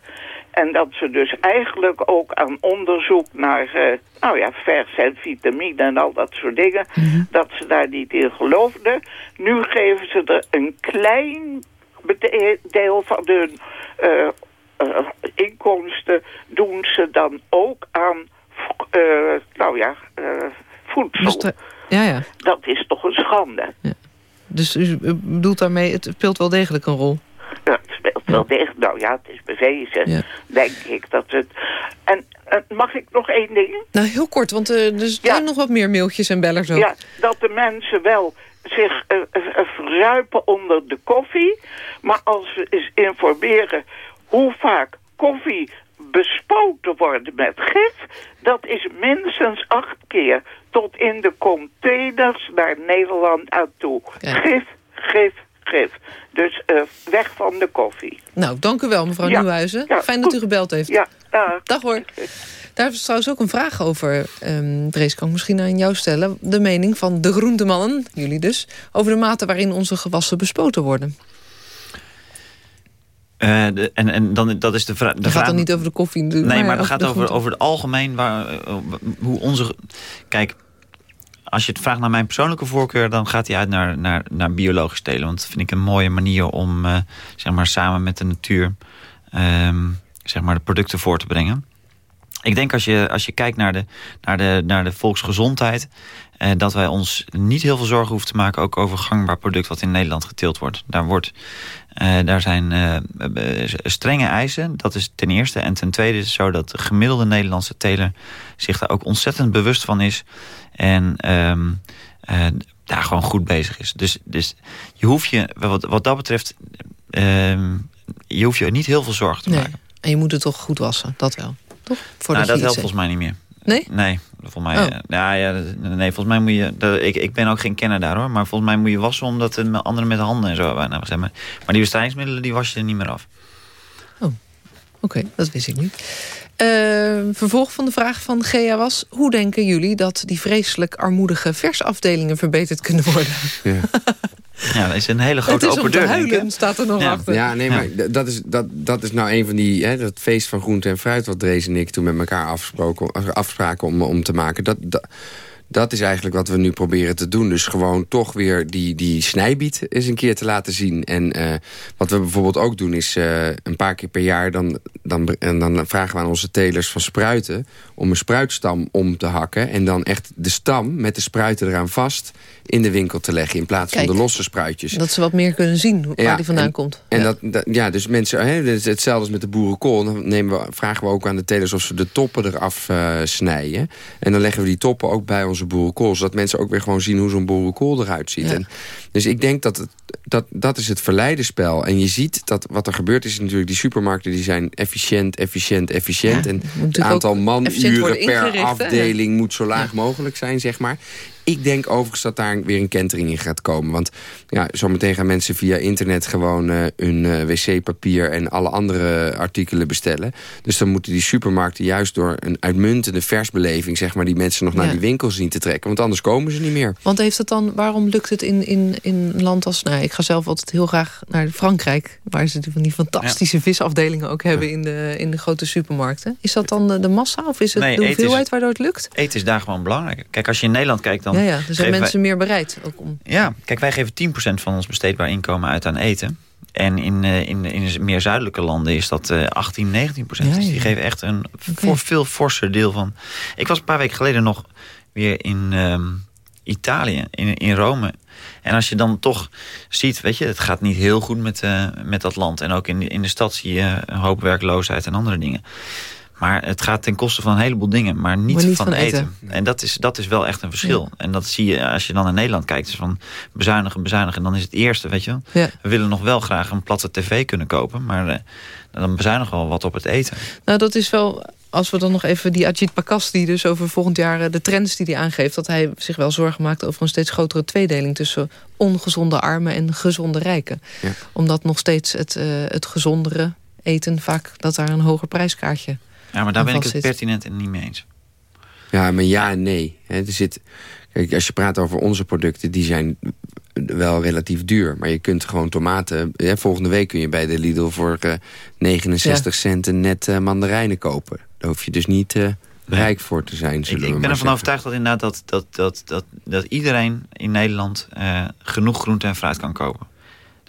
En dat ze dus eigenlijk ook aan onderzoek naar, uh, nou ja, vers en vitamine en al dat soort dingen, mm -hmm. dat ze daar niet in geloofden. Nu geven ze er een klein deel van hun uh, uh, inkomsten, doen ze dan ook aan, nou ja, voedsel. Dus ja, ja. Dat is toch een schande. Ja. Dus u bedoelt daarmee, het speelt wel degelijk een rol? Ja, het speelt wel degelijk. Nou ja, het is bewezen, denk ik. dat het. En mag ik nog één ding? Nou, heel kort, want er zijn nog wat meer mailtjes en bellers ook. Ja, dat de mensen wel zich uh, verzuipen onder de koffie. Maar als we eens informeren hoe vaak koffie bespoten wordt met gif... dat is minstens acht keer tot in de containers naar Nederland aan toe. Gif, gif, gif. Dus uh, weg van de koffie. Nou, dank u wel, mevrouw ja. Nieuwhuizen. Ja, Fijn goed. dat u gebeld heeft. Ja, uh. Dag hoor. Daar is trouwens ook een vraag over, um, Drees, kan ik misschien aan jou stellen. De mening van de groentemannen, jullie dus... over de mate waarin onze gewassen bespoten worden. Uh, de, en, en dan, dat is de, vra de vraag... Het gaat dan niet over de koffie. Nee, maar, maar het gaat over, over het algemeen... Waar, uh, hoe onze... Kijk, als je het vraagt naar mijn persoonlijke voorkeur... dan gaat hij uit naar, naar, naar biologisch telen. Want dat vind ik een mooie manier om uh, zeg maar, samen met de natuur... Um, zeg maar de producten voor te brengen. Ik denk als je, als je kijkt naar de, naar de, naar de volksgezondheid... Eh, dat wij ons niet heel veel zorgen hoeven te maken... ook over gangbaar product wat in Nederland geteeld wordt. Daar, wordt, uh, daar zijn uh, strenge eisen, dat is ten eerste. En ten tweede is het zo dat de gemiddelde Nederlandse teler... zich daar ook ontzettend bewust van is... En um, uh, daar gewoon goed bezig is. Dus, dus je hoeft je, wat, wat dat betreft, um, je hoeft je niet heel veel zorgen te nee. maken. En je moet het toch goed wassen, dat wel. Toch? nou, dat helpt volgens mij niet meer. Nee? Nee, volgens mij, oh. ja, ja, nee, volgens mij moet je... Dat, ik, ik ben ook geen kenner daar hoor. Maar volgens mij moet je wassen omdat het anderen met de handen en zo... Nou, zeg maar. maar die bestrijdingsmiddelen die was je er niet meer af. Oh, oké, okay, dat wist ik niet. Uh, vervolg van de vraag van Gea was... hoe denken jullie dat die vreselijk armoedige versafdelingen verbeterd kunnen worden? Ja. [LAUGHS] Ja, dat is een hele grote open deur. huilen, staat er nog ja. achter. Ja, nee, maar ja. dat, is, dat, dat is nou een van die... Hè, dat feest van groente en fruit wat Drees en ik toen met elkaar afspraken, afspraken om, om te maken. Dat, dat, dat is eigenlijk wat we nu proberen te doen. Dus gewoon toch weer die, die snijbiet eens een keer te laten zien. En uh, wat we bijvoorbeeld ook doen is uh, een paar keer per jaar... Dan, dan, en dan vragen we aan onze telers van spruiten... om een spruitstam om te hakken. En dan echt de stam met de spruiten eraan vast in de winkel te leggen... in plaats Kijk, van de losse spruitjes. Dat ze wat meer kunnen zien waar ja, die vandaan en, komt. En ja. Dat, dat, ja, dus mensen, hè, hetzelfde als met de boerenkool. Dan nemen we, vragen we ook aan de telers of ze de toppen eraf uh, snijden. En dan leggen we die toppen ook bij onze boerenkool. Zodat mensen ook weer gewoon zien hoe zo'n boerenkool eruit ziet. Ja. En, dus ik denk dat, het, dat dat is het verleidenspel. En je ziet dat wat er gebeurt is natuurlijk... die supermarkten die zijn efficiënt, efficiënt, efficiënt. Ja, en het aantal manuren per afdeling hè? moet zo laag mogelijk zijn, zeg maar. Ik denk overigens dat daar weer een kentering in gaat komen. Want ja, zometeen gaan mensen via internet gewoon uh, hun uh, wc-papier... en alle andere artikelen bestellen. Dus dan moeten die supermarkten juist door een uitmuntende versbeleving... zeg maar, die mensen nog ja. naar die winkels zien te trekken. Want anders komen ze niet meer. Want heeft het dan, waarom lukt het in, in, in een land als... Nou, ik ga zelf altijd heel graag naar Frankrijk... waar ze van die fantastische ja. visafdelingen ook hebben... In, de, in de grote supermarkten. Is dat dan de, de massa of is het nee, de hoeveelheid is, waardoor het lukt? Eten is daar gewoon belangrijk. Kijk, als je in Nederland kijkt... dan ja, ja, er zijn mensen wij... meer bereid ook om. Ja, kijk, wij geven 10% van ons besteedbaar inkomen uit aan eten. En in, uh, in, in meer zuidelijke landen is dat uh, 18, 19 procent. Ja, ja. Dus die geven echt een okay. voor veel forser deel van. Ik was een paar weken geleden nog weer in um, Italië, in, in Rome. En als je dan toch ziet, weet je, het gaat niet heel goed met, uh, met dat land. En ook in, in de stad zie je een hoop werkloosheid en andere dingen. Maar het gaat ten koste van een heleboel dingen, maar niet, maar niet van, van eten. eten. En dat is, dat is wel echt een verschil. Ja. En dat zie je als je dan naar Nederland kijkt. Dus van bezuinigen, bezuinigen. En dan is het eerste, weet je wel. Ja. We willen nog wel graag een platte tv kunnen kopen. Maar uh, dan bezuinigen we wel wat op het eten. Nou, dat is wel... Als we dan nog even die Ajit Pakas, die dus over volgend jaar de trends die hij aangeeft... dat hij zich wel zorgen maakt over een steeds grotere tweedeling... tussen ongezonde armen en gezonde rijken. Ja. Omdat nog steeds het, uh, het gezondere eten vaak... dat daar een hoger prijskaartje Ja, maar daar ben ik het pertinent en niet mee eens. Ja, maar ja en nee. er zit, kijk, als je praat over onze producten, die zijn wel relatief duur. Maar je kunt gewoon tomaten... volgende week kun je bij de Lidl voor 69 cent een net uh, mandarijnen kopen. Daar hoef je dus niet uh, rijk voor te zijn, Ik, ik ben ervan overtuigd dat, inderdaad dat, dat, dat, dat, dat iedereen in Nederland... Uh, genoeg groente en fruit kan kopen.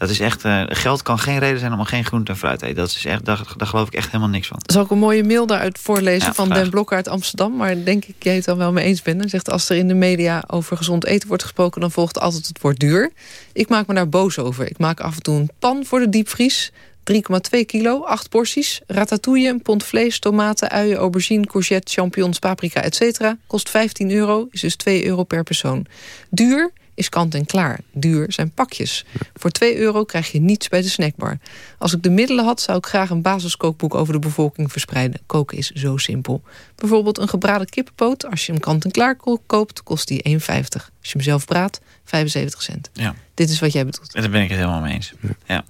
Dat is echt, uh, geld kan geen reden zijn om geen groente en fruit te eten. Dat is echt, daar, daar geloof ik echt helemaal niks van. Zal ik een mooie mail daaruit voorlezen van Den Blok uit Amsterdam? Maar denk ik jij het dan wel mee eens bent. Hij zegt, als er in de media over gezond eten wordt gesproken... dan volgt altijd het woord duur. Ik maak me daar boos over. Ik maak af en toe een pan voor de diepvries. 3,2 kilo, 8 porties. Ratatouille, een pond vlees, tomaten, uien, aubergine, courgette, champignons, paprika, etc. Kost 15 euro, is dus 2 euro per persoon. Duur is kant en klaar. Duur zijn pakjes. Voor 2 euro krijg je niets bij de snackbar. Als ik de middelen had, zou ik graag een basiskookboek over de bevolking verspreiden. Koken is zo simpel. Bijvoorbeeld een gebraden kippenpoot. Als je hem kant en klaar koopt, kost die 1,50. Als je hem zelf braadt, 75 cent. Ja. Dit is wat jij bedoelt. En daar ben ik het helemaal mee eens. Ja.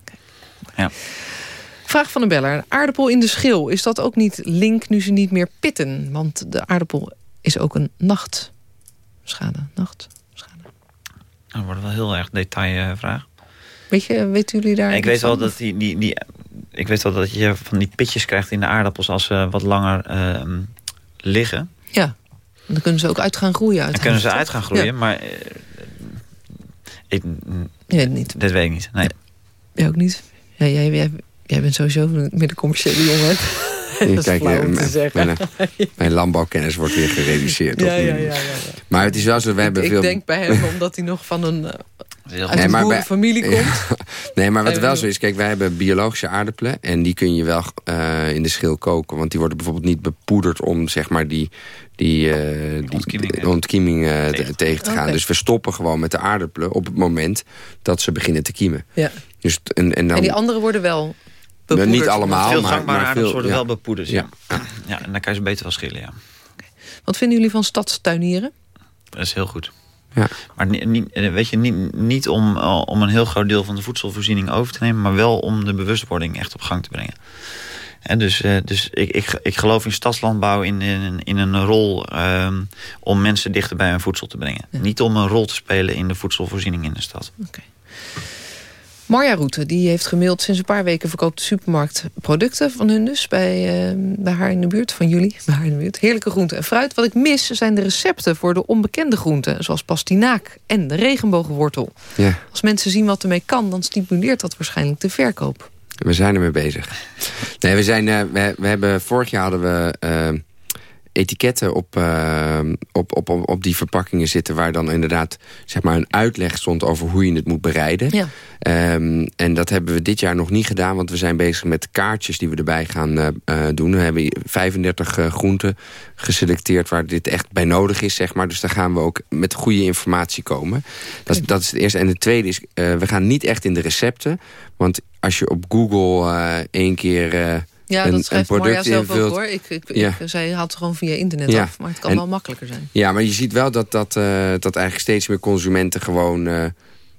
ja. Vraag van de beller. Aardappel in de schil. Is dat ook niet link nu ze niet meer pitten? Want de aardappel is ook een nachtschade. Nacht. Dat wordt wel heel erg detailvraag. Weet je, weten jullie daar Ik weet wel dat die, die, die, ik weet wel dat je van die pitjes krijgt in de aardappels als ze wat langer uh, liggen. Ja, dan kunnen ze ook uit gaan groeien. Dan kunnen ze uit gaan groeien, maar uh, ik, weet niet. Dat weet ik niet. Nee. Jij ook niet. Ja, jij, jij, jij bent sowieso meer de commerciële jongen. [LAUGHS] dat Kijk, mijn, [LAUGHS] mijn, landbouwkennis wordt weer gereduceerd. Ja, ja, ja, Maar het is wel zo, we hebben ik, veel... Ik denk bij hem omdat hij nog van een... [LAUGHS] Uh, uit nee, familie [LAUGHS] komt. nee, maar wat wel zo is, kijk, wij hebben biologische aardappelen... en die kun je wel uh, in de schil koken. Want die worden bijvoorbeeld niet bepoederd om, zeg maar, die, die, uh, die ontkieming, uh, tegen. tegen te gaan. Okay. Dus we stoppen gewoon met de aardappelen op het moment dat ze beginnen te kiemen. Ja. Dus, en, en, dan, en die andere worden wel bepoederd. Niet allemaal, veel maar, aardappels veel, worden ja. wel bepoederd. Ja. Ja. en dan kan je ze beter wel schillen, ja. Wat vinden jullie van stadstuinieren? Dat is heel goed. Ja. Maar niet, weet je, niet, niet om, om een heel groot deel van de voedselvoorziening over te nemen... maar wel om de bewustwording echt op gang te brengen. En dus dus ik, ik, ik geloof in stadslandbouw in, in, in een rol um, om mensen dichter bij hun voedsel te brengen. Ja. Niet om een rol te spelen in de voedselvoorziening in de stad. Okay. Marja Roete die heeft gemaild. Sinds een paar weken verkoopt de supermarkt producten van hun dus. Bij, uh, bij haar in de buurt, van jullie. [LAUGHS] Bij haar in de buurt. Heerlijke groenten en fruit. Wat ik mis zijn de recepten voor de onbekende groenten. Zoals pastinaak en de regenboogwortel. Ja. Als mensen zien wat ermee kan, dan stimuleert dat waarschijnlijk de verkoop. We zijn ermee bezig. Nee, we, zijn, uh, we, we, hebben, vorig jaar hadden we... Uh, etiketten op, uh, op, op, op die verpakkingen zitten... waar dan inderdaad zeg maar, een uitleg stond over hoe je het moet bereiden. Ja. Um, en dat hebben we dit jaar nog niet gedaan... want we zijn bezig met kaartjes die we erbij gaan uh, uh, doen. We hebben 35 groenten geselecteerd waar dit echt bij nodig is. Zeg maar. Dus daar gaan we ook met goede informatie komen. Dat, dat is het eerste. En het tweede is, we gaan niet echt in de recepten. Want als je op Google één keer... Ja, dat schrijft Marja zelf invult. ook hoor. Ik, ik, Ja. ik, zij haalt het gewoon via internet Ja. af. Maar het kan En- wel makkelijker zijn. Ja, maar je ziet wel dat, dat, eh, dat eigenlijk steeds meer consumenten gewoon eh,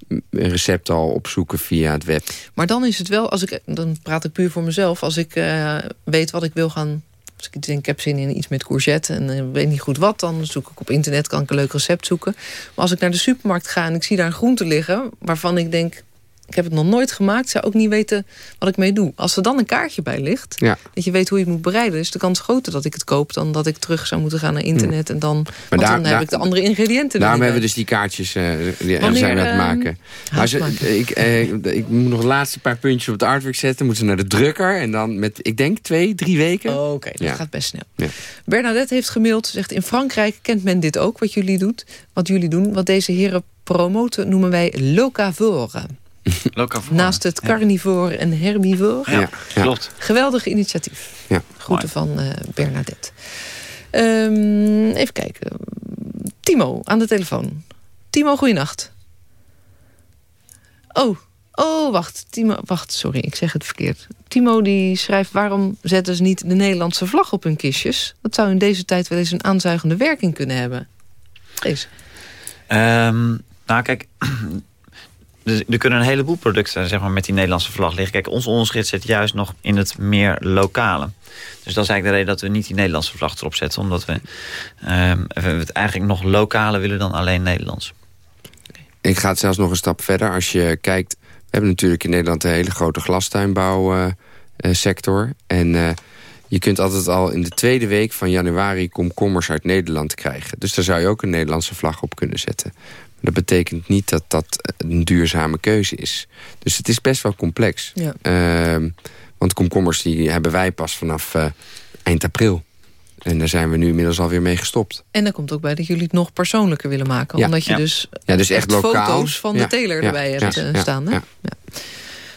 een recept al opzoeken via het web. Maar dan is het wel, als ik, dan praat ik puur voor mezelf. Als ik eh, weet wat ik wil gaan... Als ik denk, ik heb zin in iets met courgette en eh, weet niet goed wat... dan zoek ik op internet, kan ik een leuk recept zoeken. Maar als ik naar de supermarkt ga en ik zie daar een groente liggen... waarvan ik denk, ik heb het nog nooit gemaakt... zou ook niet weten wat ik mee doe. Als er dan een kaartje bij ligt, Ja. dat je weet hoe je het moet bereiden... is de kans groter dat ik het koop... dan dat ik terug zou moeten gaan naar internet... en dan, Hmm. daar- dan heb daar- ik de andere ingrediënten Daarom hebben we dus die kaartjes eh, die Wanneer, zijn we aan het ehm, maken. Maar ze, maken. ik, eh, ik moet nog de laatste paar puntjes op het artwork zetten. Moeten ze naar de drukker. En dan met, ik denk, twee, drie weken. Oh, Oké, dat Ja. gaat best snel. Ja. Bernadette heeft gemaild, zegt in Frankrijk kent men dit ook, wat jullie, doet, wat jullie doen. Wat deze heren promoten noemen wij [LAUGHS] locavore. Naast het carnivore en herbivore. Ja, klopt. Geweldig initiatief. Ja. Groeten van eh, Bernadette. Ehm, even kijken. Timo aan de telefoon. Timo, goeienacht. Oh, oh, wacht. Timo, wacht, sorry, ik zeg het verkeerd. Timo die schrijft... waarom zetten ze niet de Nederlandse vlag op hun kistjes? Dat zou in deze tijd wel eens een aanzuigende werking kunnen hebben. Deze. Ehm, nou, kijk, [CLEARS THROAT] er kunnen een heleboel producten zeg maar, met die Nederlandse vlag liggen. Kijk, ons onderschrift zit juist nog in het meer lokale. Dus dat is eigenlijk de reden dat we niet die Nederlandse vlag erop zetten. Omdat we, uh, het eigenlijk nog lokale willen dan alleen Nederlands. Ik ga het zelfs nog een stap verder. Als je kijkt, we hebben natuurlijk in Nederland een hele grote glastuinbouwsector. en uh, je kunt altijd al in de tweede week van januari komkommers uit Nederland krijgen. Dus daar zou je ook een Nederlandse vlag op kunnen zetten. Dat betekent niet dat dat een duurzame keuze is. Dus het is best wel complex. Ja. Uh, want komkommers die hebben wij pas vanaf uh, eind april. En daar zijn we nu inmiddels alweer mee gestopt. En dan komt ook bij dat jullie het nog persoonlijker willen maken. Ja. Omdat je dus, ja, dus echt, echt foto's van de teler erbij hebt uh, staan. Hè?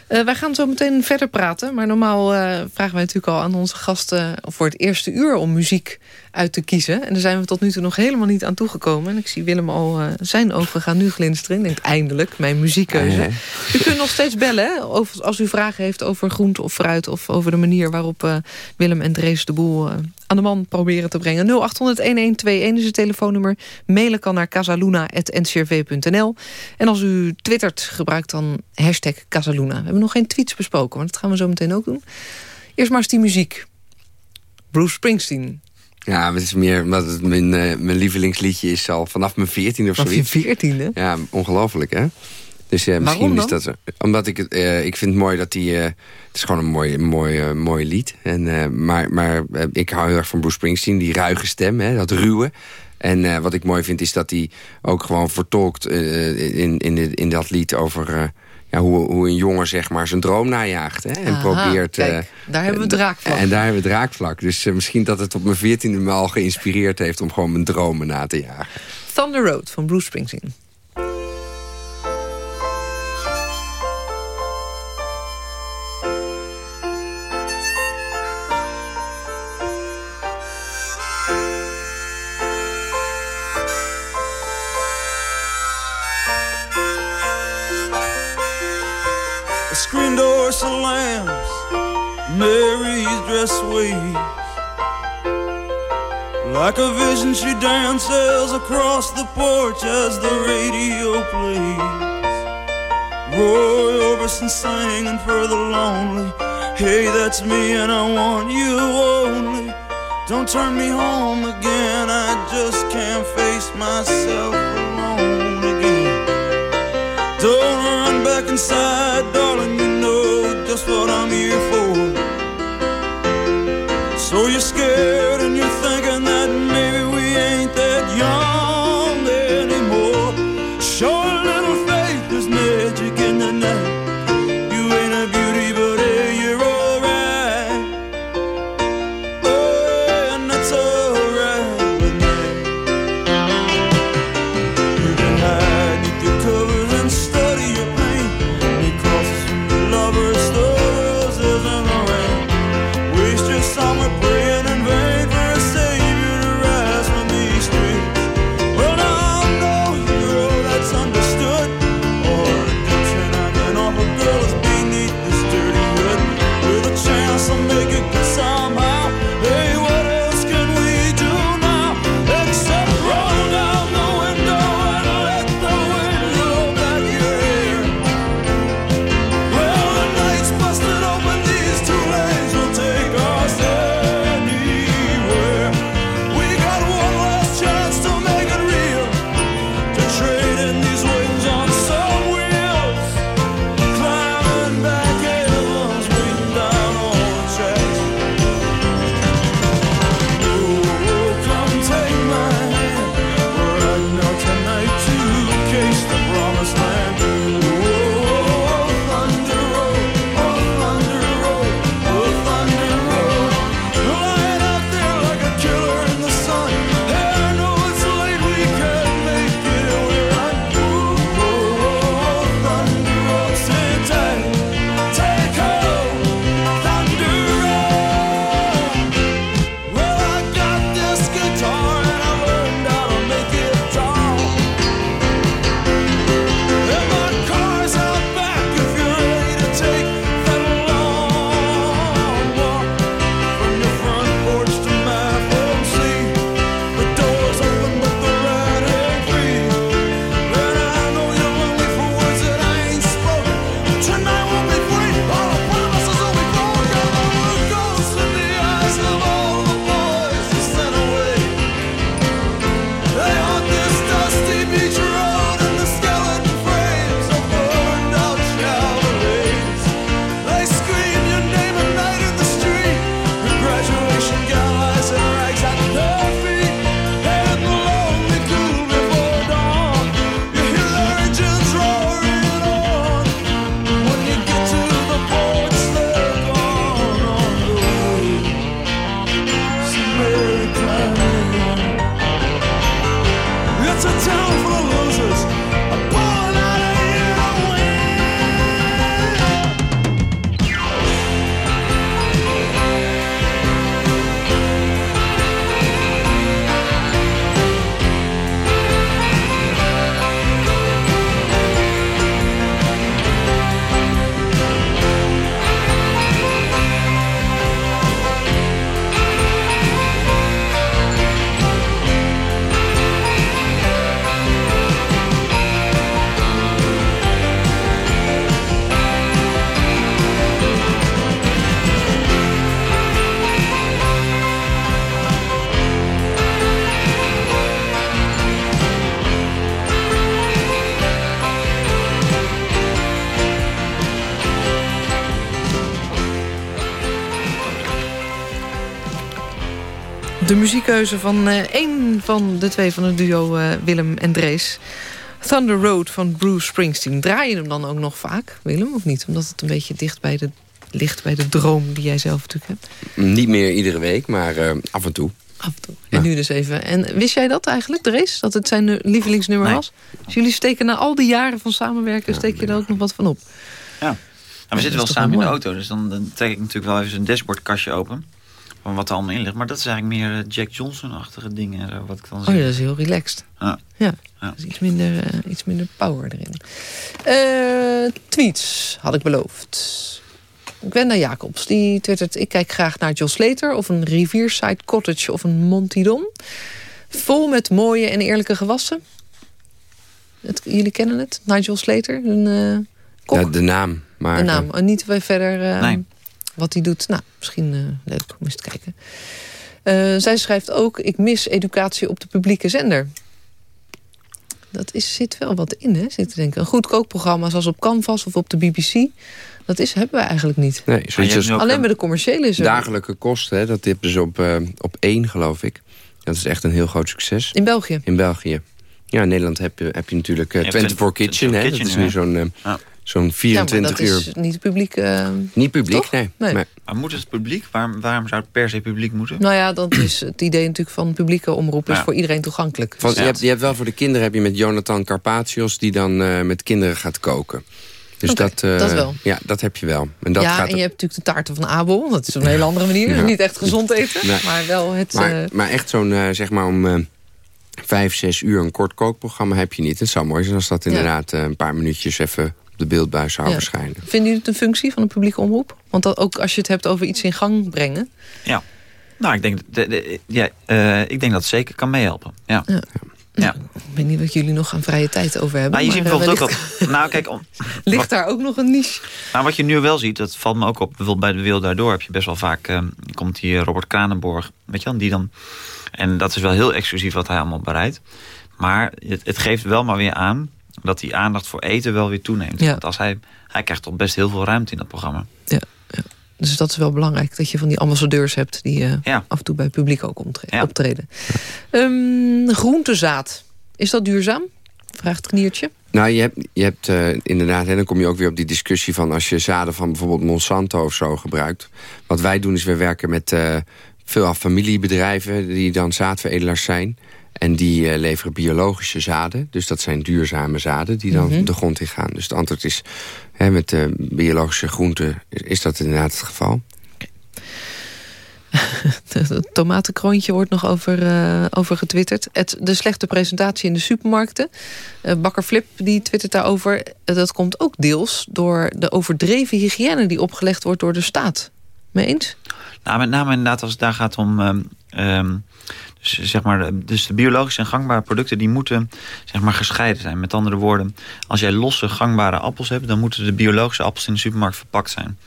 Uh, wij gaan zo meteen verder praten. Maar normaal uh, vragen wij natuurlijk al aan onze gasten... voor het eerste uur om muziek uit te kiezen. En daar zijn we tot nu toe nog helemaal niet aan toegekomen. En ik zie Willem al uh, zijn ogen gaan nu glinsteren. Ik denk eindelijk, mijn muziekkeuze. Nee. U kunt nog steeds bellen hè, of, als u vragen heeft over groente of fruit... of over de manier waarop Willem en Drees de boel aan de man proberen te brengen. 0800-1121 is het telefoonnummer. Mailen kan naar casaluna.ncrv.nl. En als u twittert, gebruikt dan hashtag Casaluna. We hebben nog geen tweets besproken, maar dat gaan we zo meteen ook doen. Eerst maar eens die muziek. Bruce Springsteen. Ja, het is meer omdat het mijn, uh, mijn lievelingsliedje is al vanaf mijn veertiende of zo. Vanaf je veertiende? Ja, ongelooflijk hè. Dus uh, misschien is dat... Omdat ik. Uh, ik vind het mooi dat hij... Uh, het is gewoon een mooi, mooi, mooi lied. En, maar maar ik hou heel erg van Bruce Springsteen. Die ruige stem, hè, dat ruwe. En wat ik mooi vind is dat hij ook gewoon vertolkt in, in, in dat lied over... ja, hoe, hoe een jongen zeg maar zijn droom najaagt. Hè, en Aha, probeert... Kijk, daar hebben we draakvlak. En daar hebben we draakvlak. Dus misschien dat het op mijn veertiende me al geïnspireerd heeft... om gewoon mijn dromen na te jagen. Thunder Road van Bruce Springsteen. Door slams, Mary's dress waves. Like a vision, she dances across the porch as the radio plays. Roy Orbison singing for the lonely. Hey, that's me, and I want you only. Don't turn me home again, I just can't face myself alone again. Don't run back inside, darling, what I'm here for. Muziekkeuze van uh, één van de twee van het duo uh, Willem en Drees. Thunder Road van Bruce Springsteen. Draai je hem dan ook nog vaak, Willem, of niet? Omdat het een beetje dicht bij de, ligt bij de droom die jij zelf natuurlijk hebt. Niet meer iedere week, maar uh, af en toe. Af en toe. En nu dus even. En wist jij dat eigenlijk, Drees? Dat het zijn lievelingsnummer nee. was? Dus jullie steken na al die jaren van samenwerken... Ja, steek je er ook nog wat van op? Ja. Nou, we zitten wel samen in de auto, dus dan, dan trek ik natuurlijk wel even een dashboardkastje open. Van wat er allemaal in ligt. Maar dat is eigenlijk meer Jack Johnson-achtige dingen. Zo, wat ik dan oh ja, dat is heel relaxed. Ja. Ja, ja. Dus iets minder, uh, iets minder power erin. Uh, tweets had ik beloofd. Gwenda Jacobs, die twittert... ik kijk graag naar Jos Slater of een Rivierside Cottage of een Montidon. Vol met mooie en eerlijke gewassen. Het, jullie kennen het, Nigel Slater, een uh, kok. Ja, de naam. Maar, de naam, en niet verder uh, nee. Wat hij doet. Nou, misschien uh, leuk om eens te kijken. Uh, zij schrijft ook, ik mis educatie op de publieke zender. Dat is, zit wel wat in, hè? Zit te denken. Een goed kookprogramma zoals op Canvas of op de BBC... dat is, hebben we eigenlijk niet. Nee, zoiets als Alleen bij de commerciële is er. Dagelijke kosten, hè, dat hebben ze op, uh, op één, geloof ik. Dat is echt een heel groot succes. In België? In België. Ja, in Nederland heb je, heb je natuurlijk uh, 24 Kitchen. Hè? Dat is nu zo'n uh, ja. Zo'n 24 ja, uur. dat is niet publiek. Uh, niet publiek, toch? nee. nee. Maar, maar moet het publiek? Waarom, waarom zou het per se publiek moeten? Nou ja, dat is [CLEARS THROAT] het idee natuurlijk van publieke omroep... is Ja. voor iedereen toegankelijk. van, je, hebt, je hebt wel voor de kinderen heb je met Jonathan Carpatios... die dan uh, met kinderen gaat koken. Dus dat, uh, dat wel. Ja, dat heb je wel. En dat ja, gaat en je hebt natuurlijk de taarten van Abel. Dat is op een [LAUGHS] hele andere manier. Ja. Niet echt gezond eten, Nee. maar wel het... Maar, eh, maar echt zo'n, uh, zeg maar om uh, vijf, zes uur een kort kookprogramma heb je niet. Het zou mooi zijn als dat Ja. inderdaad uh, een paar minuutjes even de beeldbuis zou Ja. verschijnen. Vinden jullie het een functie van een publieke omroep? Want dat, ook als je het hebt over iets in gang brengen. Ja. Nou, ik denk, de, de- ja, eh, ik denk dat het zeker kan meehelpen. Ja. Ja. Ja. Ik weet niet wat jullie nog aan vrije tijd over hebben. Maar je ziet maar, eh, bijvoorbeeld ook op... Nou, kijk, om, [LAUGHS] Ligt wat, daar ook nog een niche? nou, wat je nu wel ziet, dat valt me ook op. Bijvoorbeeld bij de Wereld Daardoor heb je best wel vaak... eh, komt die Robert Kranenborg, weet je wel, die dan... En dat is wel heel exclusief wat hij allemaal bereidt. Maar het, het geeft wel maar weer aan dat die aandacht voor eten wel weer toeneemt. Ja. Want als hij, hij krijgt toch best heel veel ruimte in dat programma. Dus dat is wel belangrijk. Dat je van die ambassadeurs hebt die eh, Ja. af en toe bij het publiek ook Ja. optreden. Ehm, groentezaad. Is dat duurzaam? Vraagt Kniertje. Nou, je hebt, je hebt uh, inderdaad, en dan kom je ook weer op die discussie van... als je zaden van bijvoorbeeld Monsanto of zo gebruikt. Wat wij doen is, we werken met uh, veel familiebedrijven... die dan zaadveredelaars zijn. En die uh, leveren biologische zaden. Dus dat zijn duurzame zaden die dan Mhm. de grond in gaan. Dus het antwoord is, hè, met uh, biologische groenten is dat inderdaad het geval. [LAUGHS] Het tomatenkroontje wordt nog over, uh, over getwitterd. Het, de slechte presentatie in de supermarkten. Uh, Bakker Flip die twittert daarover. Uh, dat komt ook deels door de overdreven hygiëne... die opgelegd wordt door de staat. Mee eens? Nou, met name inderdaad als het daar gaat om... Um, um, dus, zeg maar, dus de biologische en gangbare producten... die moeten zeg maar, gescheiden zijn. Met andere woorden, als jij losse gangbare appels hebt... dan moeten de biologische appels in de supermarkt verpakt zijn.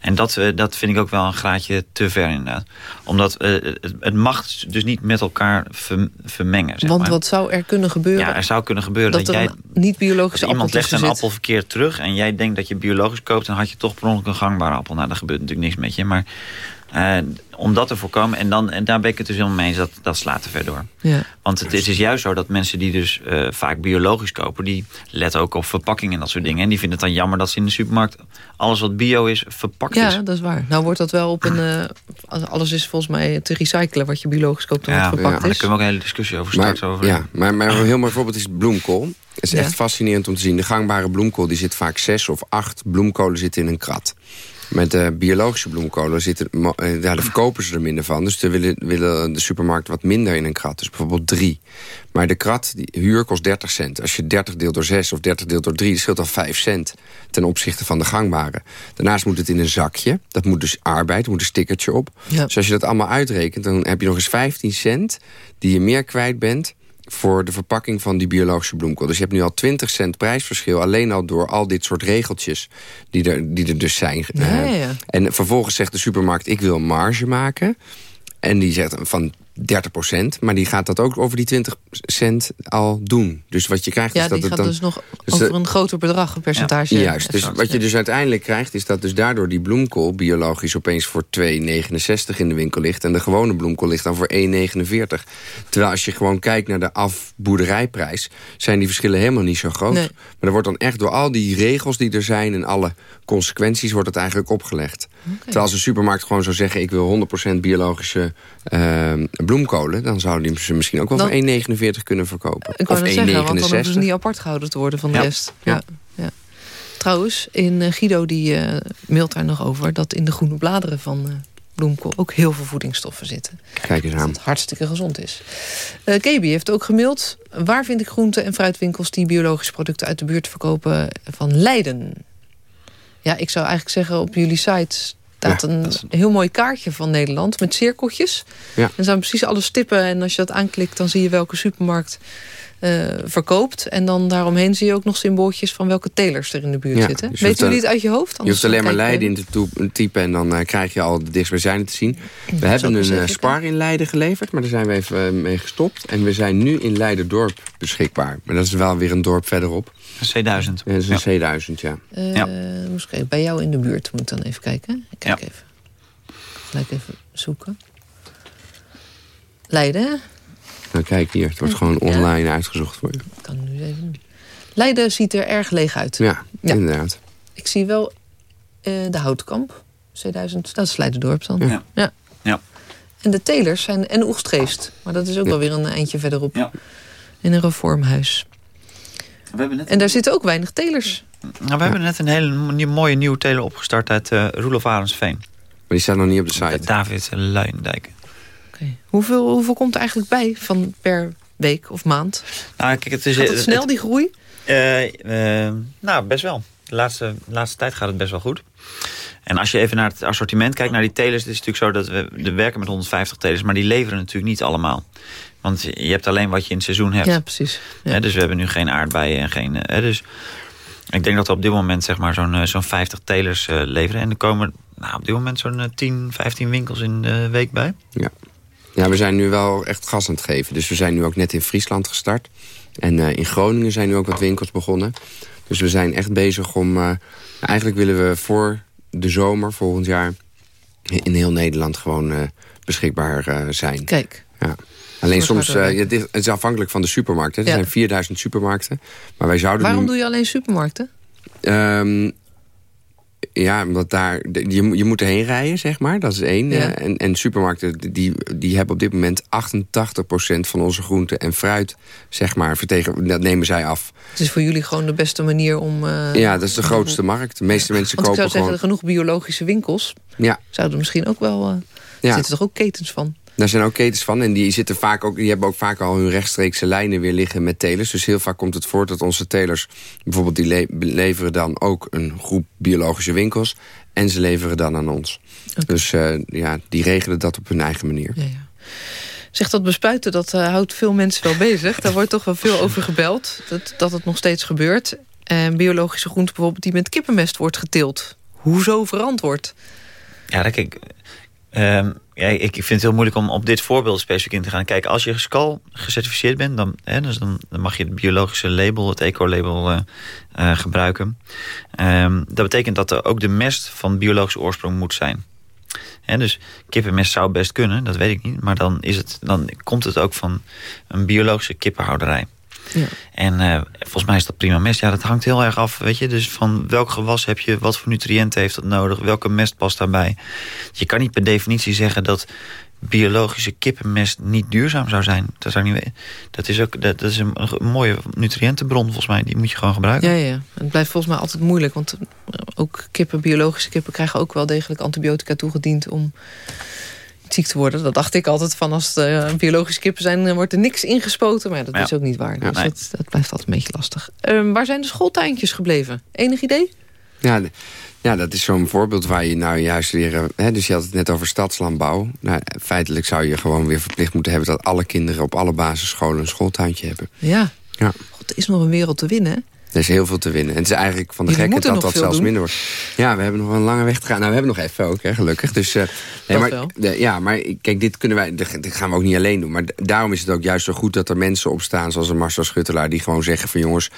En dat, uh, dat vind ik ook wel een graadje te ver inderdaad. Omdat uh, het, het mag dus niet met elkaar ver, vermengen. Zeg Want maar. wat zou er kunnen gebeuren? Ja, er zou kunnen gebeuren dat, dat, jij... niet biologische dat iemand legt een appel verkeerd terug... en jij denkt dat je biologisch koopt... dan had je toch per ongeluk een gangbare appel. Nou, daar gebeurt natuurlijk niks met je, maar... Uh, om dat te voorkomen. En, dan, en daar ben ik het dus helemaal mee eens. Dat, dat slaat te ver door. Ja. Want het, het is juist zo dat mensen die dus uh, vaak biologisch kopen... die letten ook op verpakking en dat soort dingen. En die vinden het dan jammer dat ze in de supermarkt... alles wat bio is, verpakt ja, is. Ja, dat is waar. Nou wordt dat wel op een... Uh, alles is volgens mij te recyclen wat je biologisch koopt en ja, wat verpakt ja, is. Daar kunnen we ook een hele discussie over straks maar, over. Ja, maar, maar een heel mooi voorbeeld is bloemkool. Het is Ja. echt fascinerend om te zien. De gangbare bloemkool die zit vaak zes of acht bloemkolen zitten in een krat. Met de biologische bloemkolen zitten, mo- eh, ja, daar verkopen ze er minder van. Dus dan willen, willen de supermarkt wat minder in een krat. Dus bijvoorbeeld drie. Maar de krat, die huur kost 30 cent. Als je 30 deelt door 6 of 30 deelt door 3, dat scheelt al 5 cent. Ten opzichte van de gangbare. Daarnaast moet het in een zakje. Dat moet dus arbeid, er moet een stickertje op. Ja. Dus als je dat allemaal uitrekent, dan heb je nog eens 15 cent... die je meer kwijt bent voor de verpakking van die biologische bloemkool. Dus je hebt nu al 20 cent prijsverschil... alleen al door al dit soort regeltjes die er, die er dus zijn. Ja, ja. En vervolgens zegt de supermarkt, ik wil een marge maken. En die zegt van 30 procent. Maar die gaat dat ook over die 20 cent al doen. Dus wat je krijgt ja, is dat die het gaat dan... dus nog dus over de- een groter bedrag, een percentage. Juist, dus exact, wat je dus uiteindelijk krijgt... is dat dus daardoor die bloemkool biologisch opeens voor 2,69 in de winkel ligt... en de gewone bloemkool ligt dan voor 1,49. Terwijl als je gewoon kijkt naar de afboerderijprijs... zijn die verschillen helemaal niet zo groot. Nee. Maar er wordt dan echt door al die regels die er zijn... en alle consequenties wordt het eigenlijk opgelegd. Terwijl als een supermarkt gewoon zou zeggen... ik wil 100% biologische eh, bloemkolen... dan zouden die ze misschien ook wel Dan- voor 1,49 kunnen verkopen. Ik wou of net 1,69. zeggen, want dan hoeven ze niet apart gehouden te worden van de Ja. rest. Ja. Ja. Trouwens, in eh, Guido die eh, mailt daar nog over... dat in de groene bladeren van eh, bloemkool ook heel veel voedingsstoffen zitten. Kijk eens aan. Dat het hartstikke gezond is. Kebi heeft ook gemaild... waar vind ik groente- en fruitwinkels die biologische producten uit de buurt verkopen van Leiden? Ja, ik zou eigenlijk zeggen op jullie site staat Ja, een is heel mooi kaartje van Nederland met cirkeltjes. Ja. En zijn precies alle stippen en als je dat aanklikt dan zie je welke supermarkt eh, verkoopt. En dan daaromheen zie je ook nog symbooltjes van welke telers er in de buurt Ja, zitten. dus je hoeft jullie het uit je hoofd? Je Anders hoeft alleen maar Leiden in te typen en dan eh, krijg je al de dichtstbijzijnde te zien. We hebben een eh, even spar in Leiden geleverd, maar daar zijn we even eh, mee gestopt. En we zijn nu in Leiden-dorp beschikbaar. Maar dat is wel weer een dorp verderop. C1000. Ja, dat is een C1000, ja. Eh, Ja. moest ik kijken, bij jou in de buurt moet ik dan even kijken. Ik Kijk Ja. even. Gelijk even zoeken. Leiden, hè? Nou kijk hier, het wordt gewoon Ja. online uitgezocht voor je. Ik kan het nu even doen. Leiden ziet er erg leeg uit. Ja, Ja. inderdaad. Ik zie wel eh, de Houtkamp. 2000, dat is Leidendorp dan. Ja. ja. Ja. En de telers zijn en Oegstgeest. Maar dat is ook Ja. wel weer een eindje verderop. Ja. In een reformhuis. We hebben net, En daar zitten ook weinig telers. nou, we hebben net een hele mo- mooie nieuwe teler opgestart uit uh, Roelof Arendsveen. Maar die staat nog niet op de site. David Luijendijk. Oké. Hoeveel, hoeveel komt er eigenlijk bij van per week of maand? Nou, kijk, het is, Gaat het snel, die groei? Eh, eh, nou, best wel. De laatste, de laatste tijd gaat het best wel goed. En als je even naar het assortiment kijkt, naar die telers... het is natuurlijk zo dat we, we werken met 150 telers... maar die leveren natuurlijk niet allemaal. Want je hebt alleen wat je in het seizoen hebt. Ja, precies. Ja. Hè, dus we hebben nu geen aardbeien en geen... eh, dus ik denk dat we op dit moment zeg maar zo'n eh, zo'n 50 telers eh, leveren. En er komen nou, op dit moment zo'n eh, 10, 15 winkels in de week bij. Ja, we zijn nu wel echt gas aan het geven. Dus we zijn nu ook net in Friesland gestart. En eh, in Groningen zijn nu ook wat winkels begonnen. Dus we zijn echt bezig om... eh, eigenlijk willen we voor de zomer volgend jaar... in heel Nederland gewoon eh, beschikbaar eh, zijn. Kijk. Ja. Alleen soms, eh, het, is, het is afhankelijk van de supermarkt. Hè. Er Ja. zijn 4000 supermarkten. Maar wij zouden Waarom nu... doe je alleen supermarkten? Ehm, ja, omdat daar... Je, moet- je moet erheen rijden, zeg maar. Dat is één. Ja. eh, En, en supermarkten die, die hebben op dit moment 88% van onze groenten en fruit, zeg maar, vertegen, dat nemen zij af. Het is voor jullie gewoon de beste manier om... eh, ja, dat is de grootste markt. De meeste mensen Want ik zou kopen zeggen, gewoon... genoeg biologische winkels Ja, zouden misschien ook wel... ja. zitten toch ook ketens van? Daar zijn ook ketens van. En die, zitten vaak ook, die hebben ook vaak al hun rechtstreekse lijnen weer liggen met telers. Dus heel vaak komt het voor dat onze telers... bijvoorbeeld die le- leveren dan ook een groep biologische winkels. En ze leveren dan aan ons. Dus eh, ja, die regelen dat op hun eigen manier. Ja, ja. Zeg, dat bespuiten, dat eh, houdt veel mensen wel bezig. Daar wordt toch wel veel over gebeld, dat, dat het nog steeds gebeurt. En biologische groenten bijvoorbeeld die met kippenmest wordt geteeld. Hoezo verantwoord? Ja, dat kijk, ehm, ja, ik vind het heel moeilijk om op dit voorbeeld specifiek in te gaan. Kijk, als je SCAL gecertificeerd bent, dan, hè, dus dan, dan mag je het biologische label, het eco-label, eh, gebruiken. Ehm, dat betekent dat er ook de mest van biologische oorsprong moet zijn. Dus kippenmest zou best kunnen, dat weet ik niet. Maar dan, is het, dan komt het ook van een biologische kippenhouderij. Ja. En eh, volgens mij is dat prima mest. Ja, dat hangt heel erg af, weet je. Dus van welk gewas heb je, wat voor nutriënten heeft dat nodig, welke mest past daarbij. Je kan niet per definitie zeggen dat biologische kippenmest niet duurzaam zou zijn. Dat zou ik niet. Dat is ook dat, dat is een, mooie nutriëntenbron volgens mij. Die moet je gewoon gebruiken. Ja, ja. Het blijft volgens mij altijd moeilijk. Want eh, ook kippen, biologische kippen... krijgen ook wel degelijk antibiotica toegediend om ziek te worden. Dat dacht ik altijd van als het eh, biologische kippen zijn... dan wordt er niks ingespoten. Maar dat Ja. is ook niet waar. Dus nee. dat, dat blijft altijd een beetje lastig. Ehm, waar zijn de schooltuintjes gebleven? Enig idee? Ja, ja dat is zo'n voorbeeld waar je nou juist weer... eh, Hè, dus je had het net over stadslandbouw. Nou, feitelijk zou je gewoon weer verplicht moeten hebben... dat alle kinderen op alle basisscholen een schooltuintje hebben. Ja. Ja. God, er is nog een wereld te winnen. Er is heel veel te winnen. En het is eigenlijk van de Jullie gekke dat dat zelfs doen. minder wordt. Ja, we hebben nog wel een lange weg te gaan. Nou, we hebben nog even ook, hè, gelukkig. Dus, eh, nee, maar, de- ja, maar kijk, dit, kunnen wij, dit gaan we ook niet alleen doen. Maar daarom is het ook juist zo goed dat er mensen opstaan... zoals een Marcel Schuttelaar, die gewoon zeggen van... jongens,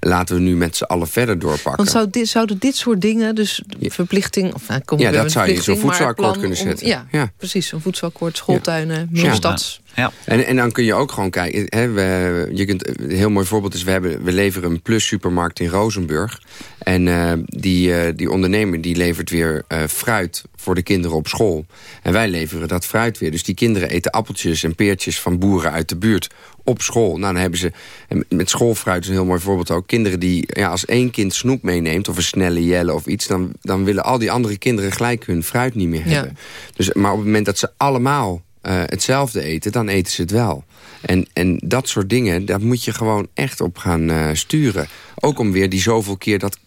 laten we nu met z'n allen verder doorpakken. Want zou dit, zouden dit soort dingen, dus verplichting... Of, nou, kom Ja, dat zou je in zo'n voedselakkoord kunnen om- zetten. ja, Ja. precies. Een voedselakkoord, schooltuinen, meer Ja. stads... Ja. En, en dan kun je ook gewoon kijken. Hè, we, je kunt, een heel mooi voorbeeld is, we, hebben, we leveren een plus supermarkt in Rozenburg. En eh, die, eh, die ondernemer die levert weer eh, fruit voor de kinderen op school. En wij leveren dat fruit weer. Dus die kinderen eten appeltjes en peertjes van boeren uit de buurt op school. Nou, dan hebben ze, en met schoolfruit is een heel mooi voorbeeld ook... kinderen die, ja, als één kind snoep meeneemt... of een snelle jelle of iets... dan, dan willen al die andere kinderen gelijk hun fruit niet meer Ja. hebben. Dus, maar op het moment dat ze allemaal eh, hetzelfde eten... dan eten ze het wel. En, en dat soort dingen, daar moet je gewoon echt op gaan eh, sturen. Ook om weer die zoveel keer dat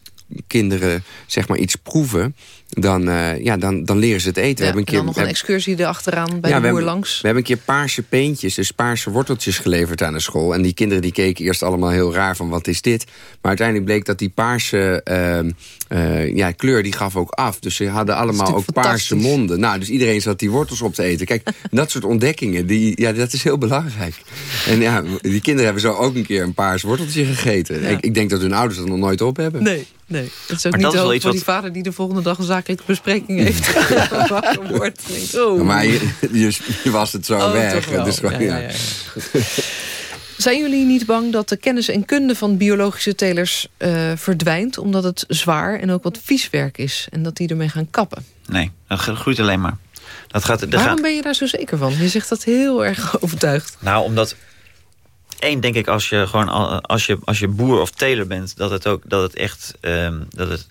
kinderen zeg maar iets proeven... dan, eh, ja, dan, dan leren ze het eten. Ja, we hebben en dan nog een excursie erachteraan bij ja, de we boer hebben, langs. We hebben een keer paarse peentjes, dus paarse worteltjes geleverd aan de school. En die kinderen die keken eerst allemaal heel raar van wat is dit? Maar uiteindelijk bleek dat die paarse ehm, eh, ja, kleur die gaf ook af. Dus ze hadden allemaal ook paarse monden. Nou, dus iedereen zat die wortels op te eten. Kijk, [LAUGHS] dat soort ontdekkingen, die, ja, dat is heel belangrijk. En ja, die kinderen hebben zo ook een keer een paars worteltje gegeten. Ja. Ik, ik denk dat hun ouders dat nog nooit op hebben. Nee, nee. Het is ook Maar niet dat is zo wel iets voor wat- die vader die de volgende dag een zakelijke bespreking heeft. wakker wordt. oh. Maar je, je, je was het zo Oh, weg. Dus gewoon, Ja, ja, ja. ja, ja. [LAUGHS] Zijn jullie niet bang dat de kennis en kunde van biologische telers eh, verdwijnt... omdat het zwaar en ook wat vies werk is... en dat die ermee gaan kappen? Nee, dat groeit alleen maar. Dat gaat, dat Waarom gaat, ben je daar zo zeker van? Je zegt dat heel erg [LAUGHS] overtuigd. nou, omdat... Eén, denk ik, als je gewoon al- als je, als je boer of teler bent, dat het ook dat het echt ehm, dat het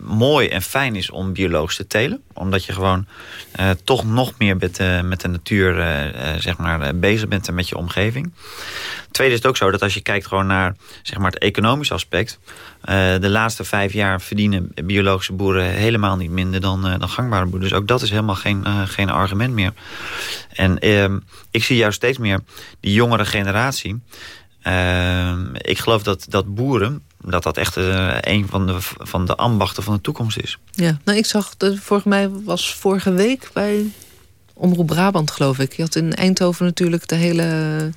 mooi en fijn is om biologisch te telen. Omdat je gewoon eh, toch nog meer met, de met de natuur eh, eh, zeg maar, bezig bent en met je omgeving. Tweede is het ook zo dat als je kijkt gewoon naar zeg maar, het economische aspect. Eh, de laatste vijf jaar verdienen biologische boeren helemaal niet minder dan, eh, gangbare boeren. Dus ook dat is helemaal geen, eh, geen argument meer. En ehm, ik zie juist steeds meer die jongere generatie. Ehm, ik geloof dat, dat boeren, dat dat echt een van de, van de ambachten van de toekomst is. Ja, nou, ik zag, de, volgens mij was vorige week bij Omroep Brabant, geloof ik. Je had in Eindhoven natuurlijk de hele...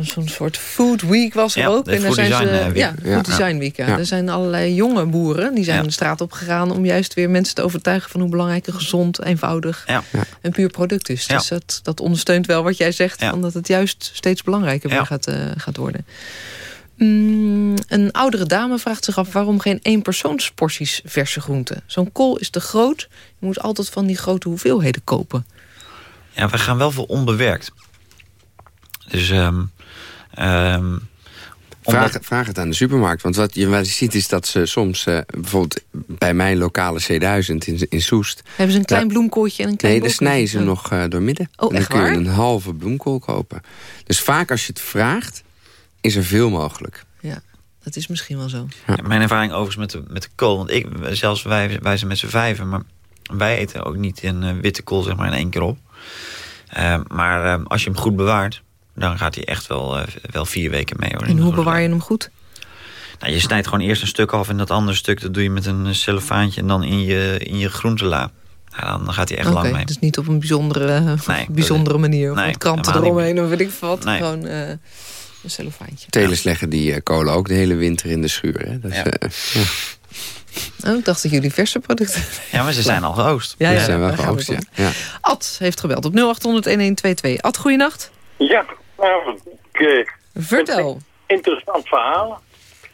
Zo'n soort food week was er Ja, ook. de en daar food zijn design, ze, eh, week. ja, food design week. Ja. Ja. Er zijn allerlei jonge boeren die zijn Ja. de straat op gegaan om juist weer mensen te overtuigen van hoe belangrijk een gezond, eenvoudig Ja. en puur product is. Ja. Dus dat, dat ondersteunt wel wat jij zegt, Ja. van dat het juist steeds belangrijker weer gaat, eh, gaat worden. Mm, een oudere dame vraagt zich af waarom geen eenpersoonsporties verse groenten. Zo'n kool is te groot. Je moet altijd van die grote hoeveelheden kopen. Ja, we gaan wel voor onbewerkt. Dus ehm ehm, omdat- Vraag, vraag het aan de supermarkt. Want wat je wel ziet is dat ze soms... eh, bijvoorbeeld bij mijn lokale C1000 in, in Soest... Hebben ze een klein bloemkooltje en een klein Nee, dan snijden ze hem nog eh, door midden. Oh, en dan echt kun je waar? een halve bloemkool kopen. Dus vaak als je het vraagt, is er veel mogelijk. Ja, dat is misschien wel zo. Ja, Mijn ervaring overigens met de, met de kool. Want ik, zelfs wij, wij zijn met z'n vijven. Maar wij eten ook niet een eh, witte kool zeg maar in één keer op. Eh, maar eh, als je hem goed bewaart. Dan gaat hij echt wel, eh, wel vier weken mee. Hoor, En hoe bewaar je hem goed? Nou, je snijdt gewoon eerst een stuk af. En dat andere stuk dat doe je met een eh, cellofaantje. En dan in je, in je groentela. Nou, dan gaat hij echt lang mee. dus niet op een bijzondere, [LAUGHS] Nee, [LAUGHS] bijzondere manier. Of nee, kranten eromheen of weet ik veel wat. Nee. Gewoon eh, een cellofaantje. Telers leggen die eh, kolen ook de hele winter in de schuur. Hè? Dat is, [LAUGHS] Ja. Oh, ik dacht dat jullie verse producten... Ja, maar ze zijn al geoost. Ja, ja, zijn wel geoogst, voor. ja. ja. Ad heeft gebeld op 0800-1122. Ad, goeienacht. Ja, nou, ik, eh, Vertel. interessant verhaal.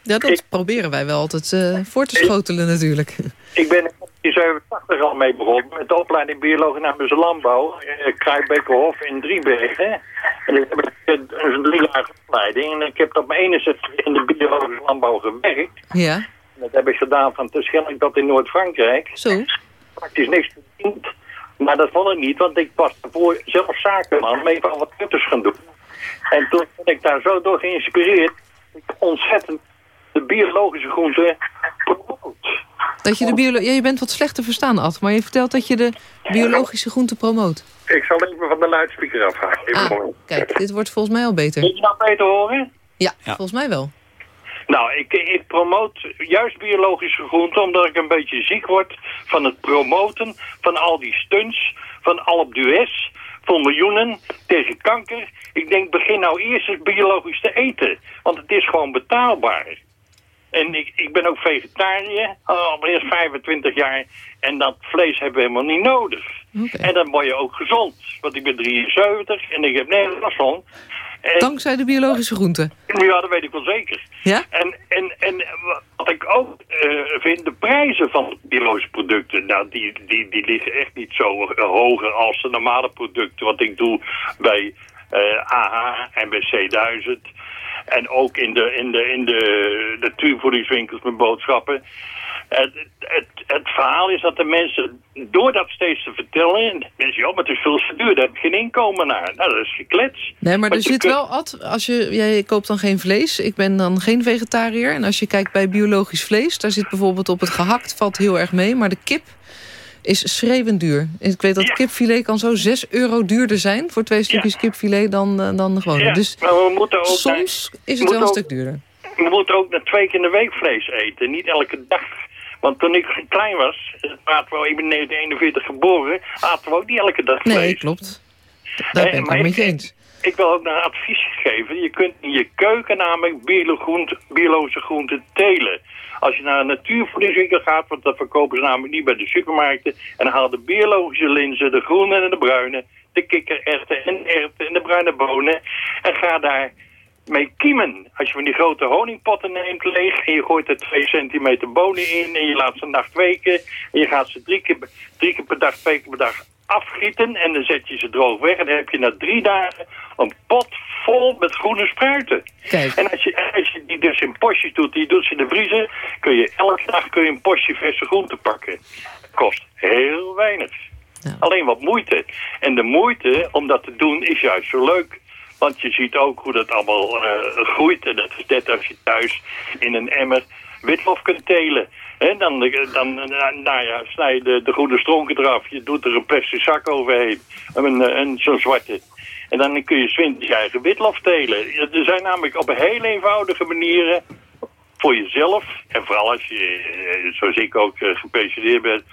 Ja, dat Ik- proberen wij wel altijd eh, voor te schotelen natuurlijk. [LAUGHS] Ik ben in 87 al mee begonnen met de opleiding bioloog namens landbouw. Uh, Kruijbekerhof in Driebergen. En ik heb een, driejarige opleiding. En ik heb op mijn 61 in de biologische landbouw gewerkt. Ja, En dat heb ik gedaan van te Schelling tot in Noord-Frankrijk. zo. Praktisch niks verdiend. Maar dat vond ik niet, want ik was daarvoor zelf zakenman. Mee van wat kutters gaan doen. En toen ben ik daar zo door geïnspireerd. dat Ik ontzettend de biologische groenten promoot. Dat je, de biolo ja, je bent wat slecht te verstaan, Ad. Maar je vertelt dat je de biologische groente promoot. Ik zal even van de luidspreker afhalen. Ah, kijk, dit wordt volgens mij al beter. Wil je nou beter horen? Ja, volgens mij wel. Nou, ik, ik promoot juist biologische groenten omdat ik een beetje ziek word van het promoten van al die stunts van Alp d'Huez voor miljoenen tegen kanker. Ik denk, begin nou eerst eens biologisch te eten, want het is gewoon betaalbaar. En ik, ik ben ook vegetariër, al eerst 25 jaar. En dat vlees hebben we helemaal niet nodig. En dan word je ook gezond. Want ik ben 73 en ik heb nergens last van. Dankzij de biologische groenten? Ja, dat weet ik wel zeker. Ja? En, en, en wat ik ook uh, vind, de prijzen van biologische producten, nou, die, die, die liggen echt niet zo hoger als de normale producten. Wat ik doe bij uh, AH en bij C1000. En ook in de, in de, in de natuurvoedingswinkels met boodschappen. Het, het, het, verhaal is dat de mensen, door dat steeds te vertellen... mensen, ja, maar het is veel te duur, daar heb je geen inkomen naar. Nou, dat is geklets. Nee, maar er zit wel, Ad, als je, jij koopt dan geen vlees. Ik ben dan geen vegetariër. En als je kijkt bij biologisch vlees, daar zit bijvoorbeeld op het gehakt... valt heel erg mee, maar de kip is schreeuwend duur. Ik weet dat kipfilet kan zo 6 euro duurder zijn... voor twee stukjes kipfilet dan, uh, dan de gewone. Ja, dus maar we moeten ook soms is het wel een stuk duurder. We moeten ook twee keer in de week vlees eten, niet elke dag. Want toen ik klein was, praten we, ik ben 1941 geboren... aten we ook niet elke dag vlees. Nee, klopt. Daar ben ik het met je eens. Ik wil ook een advies geven. Je kunt in je keuken namelijk biologische groenten telen. Als je naar een natuurvoedingswinkel gaat, want dat verkopen ze namelijk niet bij de supermarkten. En haal de biologische linzen, de groene en de bruine, de kikkererwten en erwten en de bruine bonen. En ga daar mee kiemen. Als je van die grote honingpotten neemt leeg en je gooit er 2 centimeter bonen in en je laat ze nacht weken en je gaat ze drie keer, drie keer per dag, twee keer per dag afgieten en dan zet je ze droog weg en dan heb je na drie dagen een pot vol met groene spruiten. Kijk. En als je, als je die dus in postjes doet, die doet ze in de vriezer, kun je elke dag kun je een postje verse groenten pakken. Het kost heel weinig. Ja. Alleen wat moeite. En de moeite om dat te doen is juist zo leuk. Want je ziet ook hoe dat allemaal uh, groeit. En dat is net als je thuis in een emmer witlof kunt telen. En dan, dan nou ja, snij je de, de groene stronken eraf. Je doet er een plastic zak overheen. Een, een, zo'n zwarte. En dan kun je je eigen witlof telen. Er zijn namelijk op heel eenvoudige manieren voor jezelf. En vooral als je, zoals ik ook, gepensioneerd bent.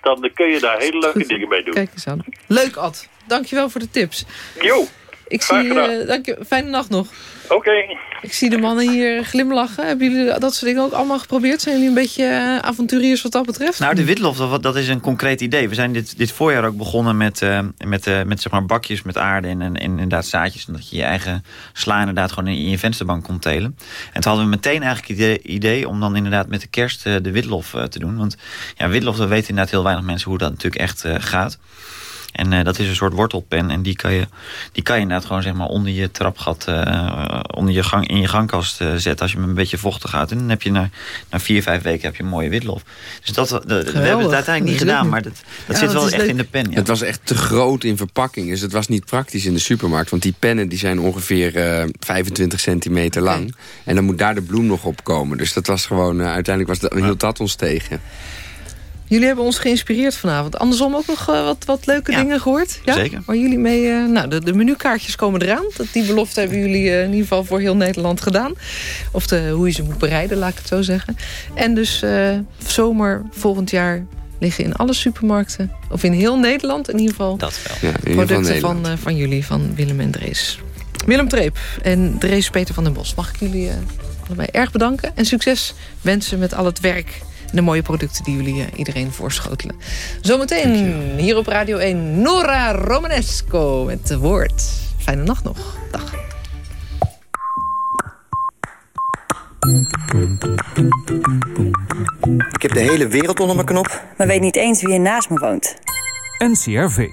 Dan kun je daar hele leuke dingen mee doen. Kijk eens aan. Leuk, Ad. Dankjewel voor de tips. Jo. Ik zie, uh, dank je, fijne nacht nog. Oké. Okay. Ik zie de mannen hier glimlachen. Hebben jullie dat soort dingen ook allemaal geprobeerd? Zijn jullie een beetje uh, avonturiers wat dat betreft? Nou, de witlof, dat, dat, is een concreet idee. We zijn dit, dit voorjaar ook begonnen met, uh, met, met zeg maar bakjes met aarde en, en, en, inderdaad zaadjes. En dat je je eigen sla inderdaad gewoon in, in je vensterbank kon telen. En toen hadden we meteen eigenlijk het idee, idee om dan inderdaad met de kerst de witlof te doen. Want ja, witlof, dat weten inderdaad heel weinig mensen hoe dat natuurlijk echt gaat. En uh, dat is een soort wortelpen. En die kan je, die kan je inderdaad gewoon zeg maar onder je trapgat, uh, onder je gang, in je gangkast uh, zetten. Als je hem een beetje vochtig houdt. En dan heb je na, na vier, vijf weken heb je een mooie witlof. Dus dat, we hebben het uiteindelijk niet gedaan. Maar dat, dat ja, zit dat wel echt leuk. in de pen. Ja. Het was echt te groot in verpakking. Dus het was niet praktisch in de supermarkt. Want die pennen die zijn ongeveer 25 centimeter lang. En dan moet daar de bloem nog op komen. Dus dat was gewoon, uiteindelijk was dat, hield dat ons tegen. Jullie hebben ons geïnspireerd vanavond. Andersom ook nog uh, wat, wat leuke ja, dingen gehoord? Ja? Zeker. Waar jullie mee... Uh, nou, de, de menukaartjes komen eraan. Dat, die belofte hebben jullie uh, in ieder geval voor heel Nederland gedaan. Of de, hoe je ze moet bereiden, laat ik het zo zeggen. En dus zomer volgend jaar liggen in alle supermarkten. Of in heel Nederland in ieder geval. Dat wel. Ja, producten van, van jullie, van Willem en Drees. Willem Treep en Drees Peter van den Bos. Mag ik jullie allebei erg bedanken. En succes wensen met al het werk de mooie producten die jullie uh, iedereen voorschotelen. Zometeen hier op Radio 1 Nora Romanesco met het woord. Fijne nacht nog. Dag. Ik heb de hele wereld onder mijn knop. Maar weet niet eens wie er naast me woont. NCRV.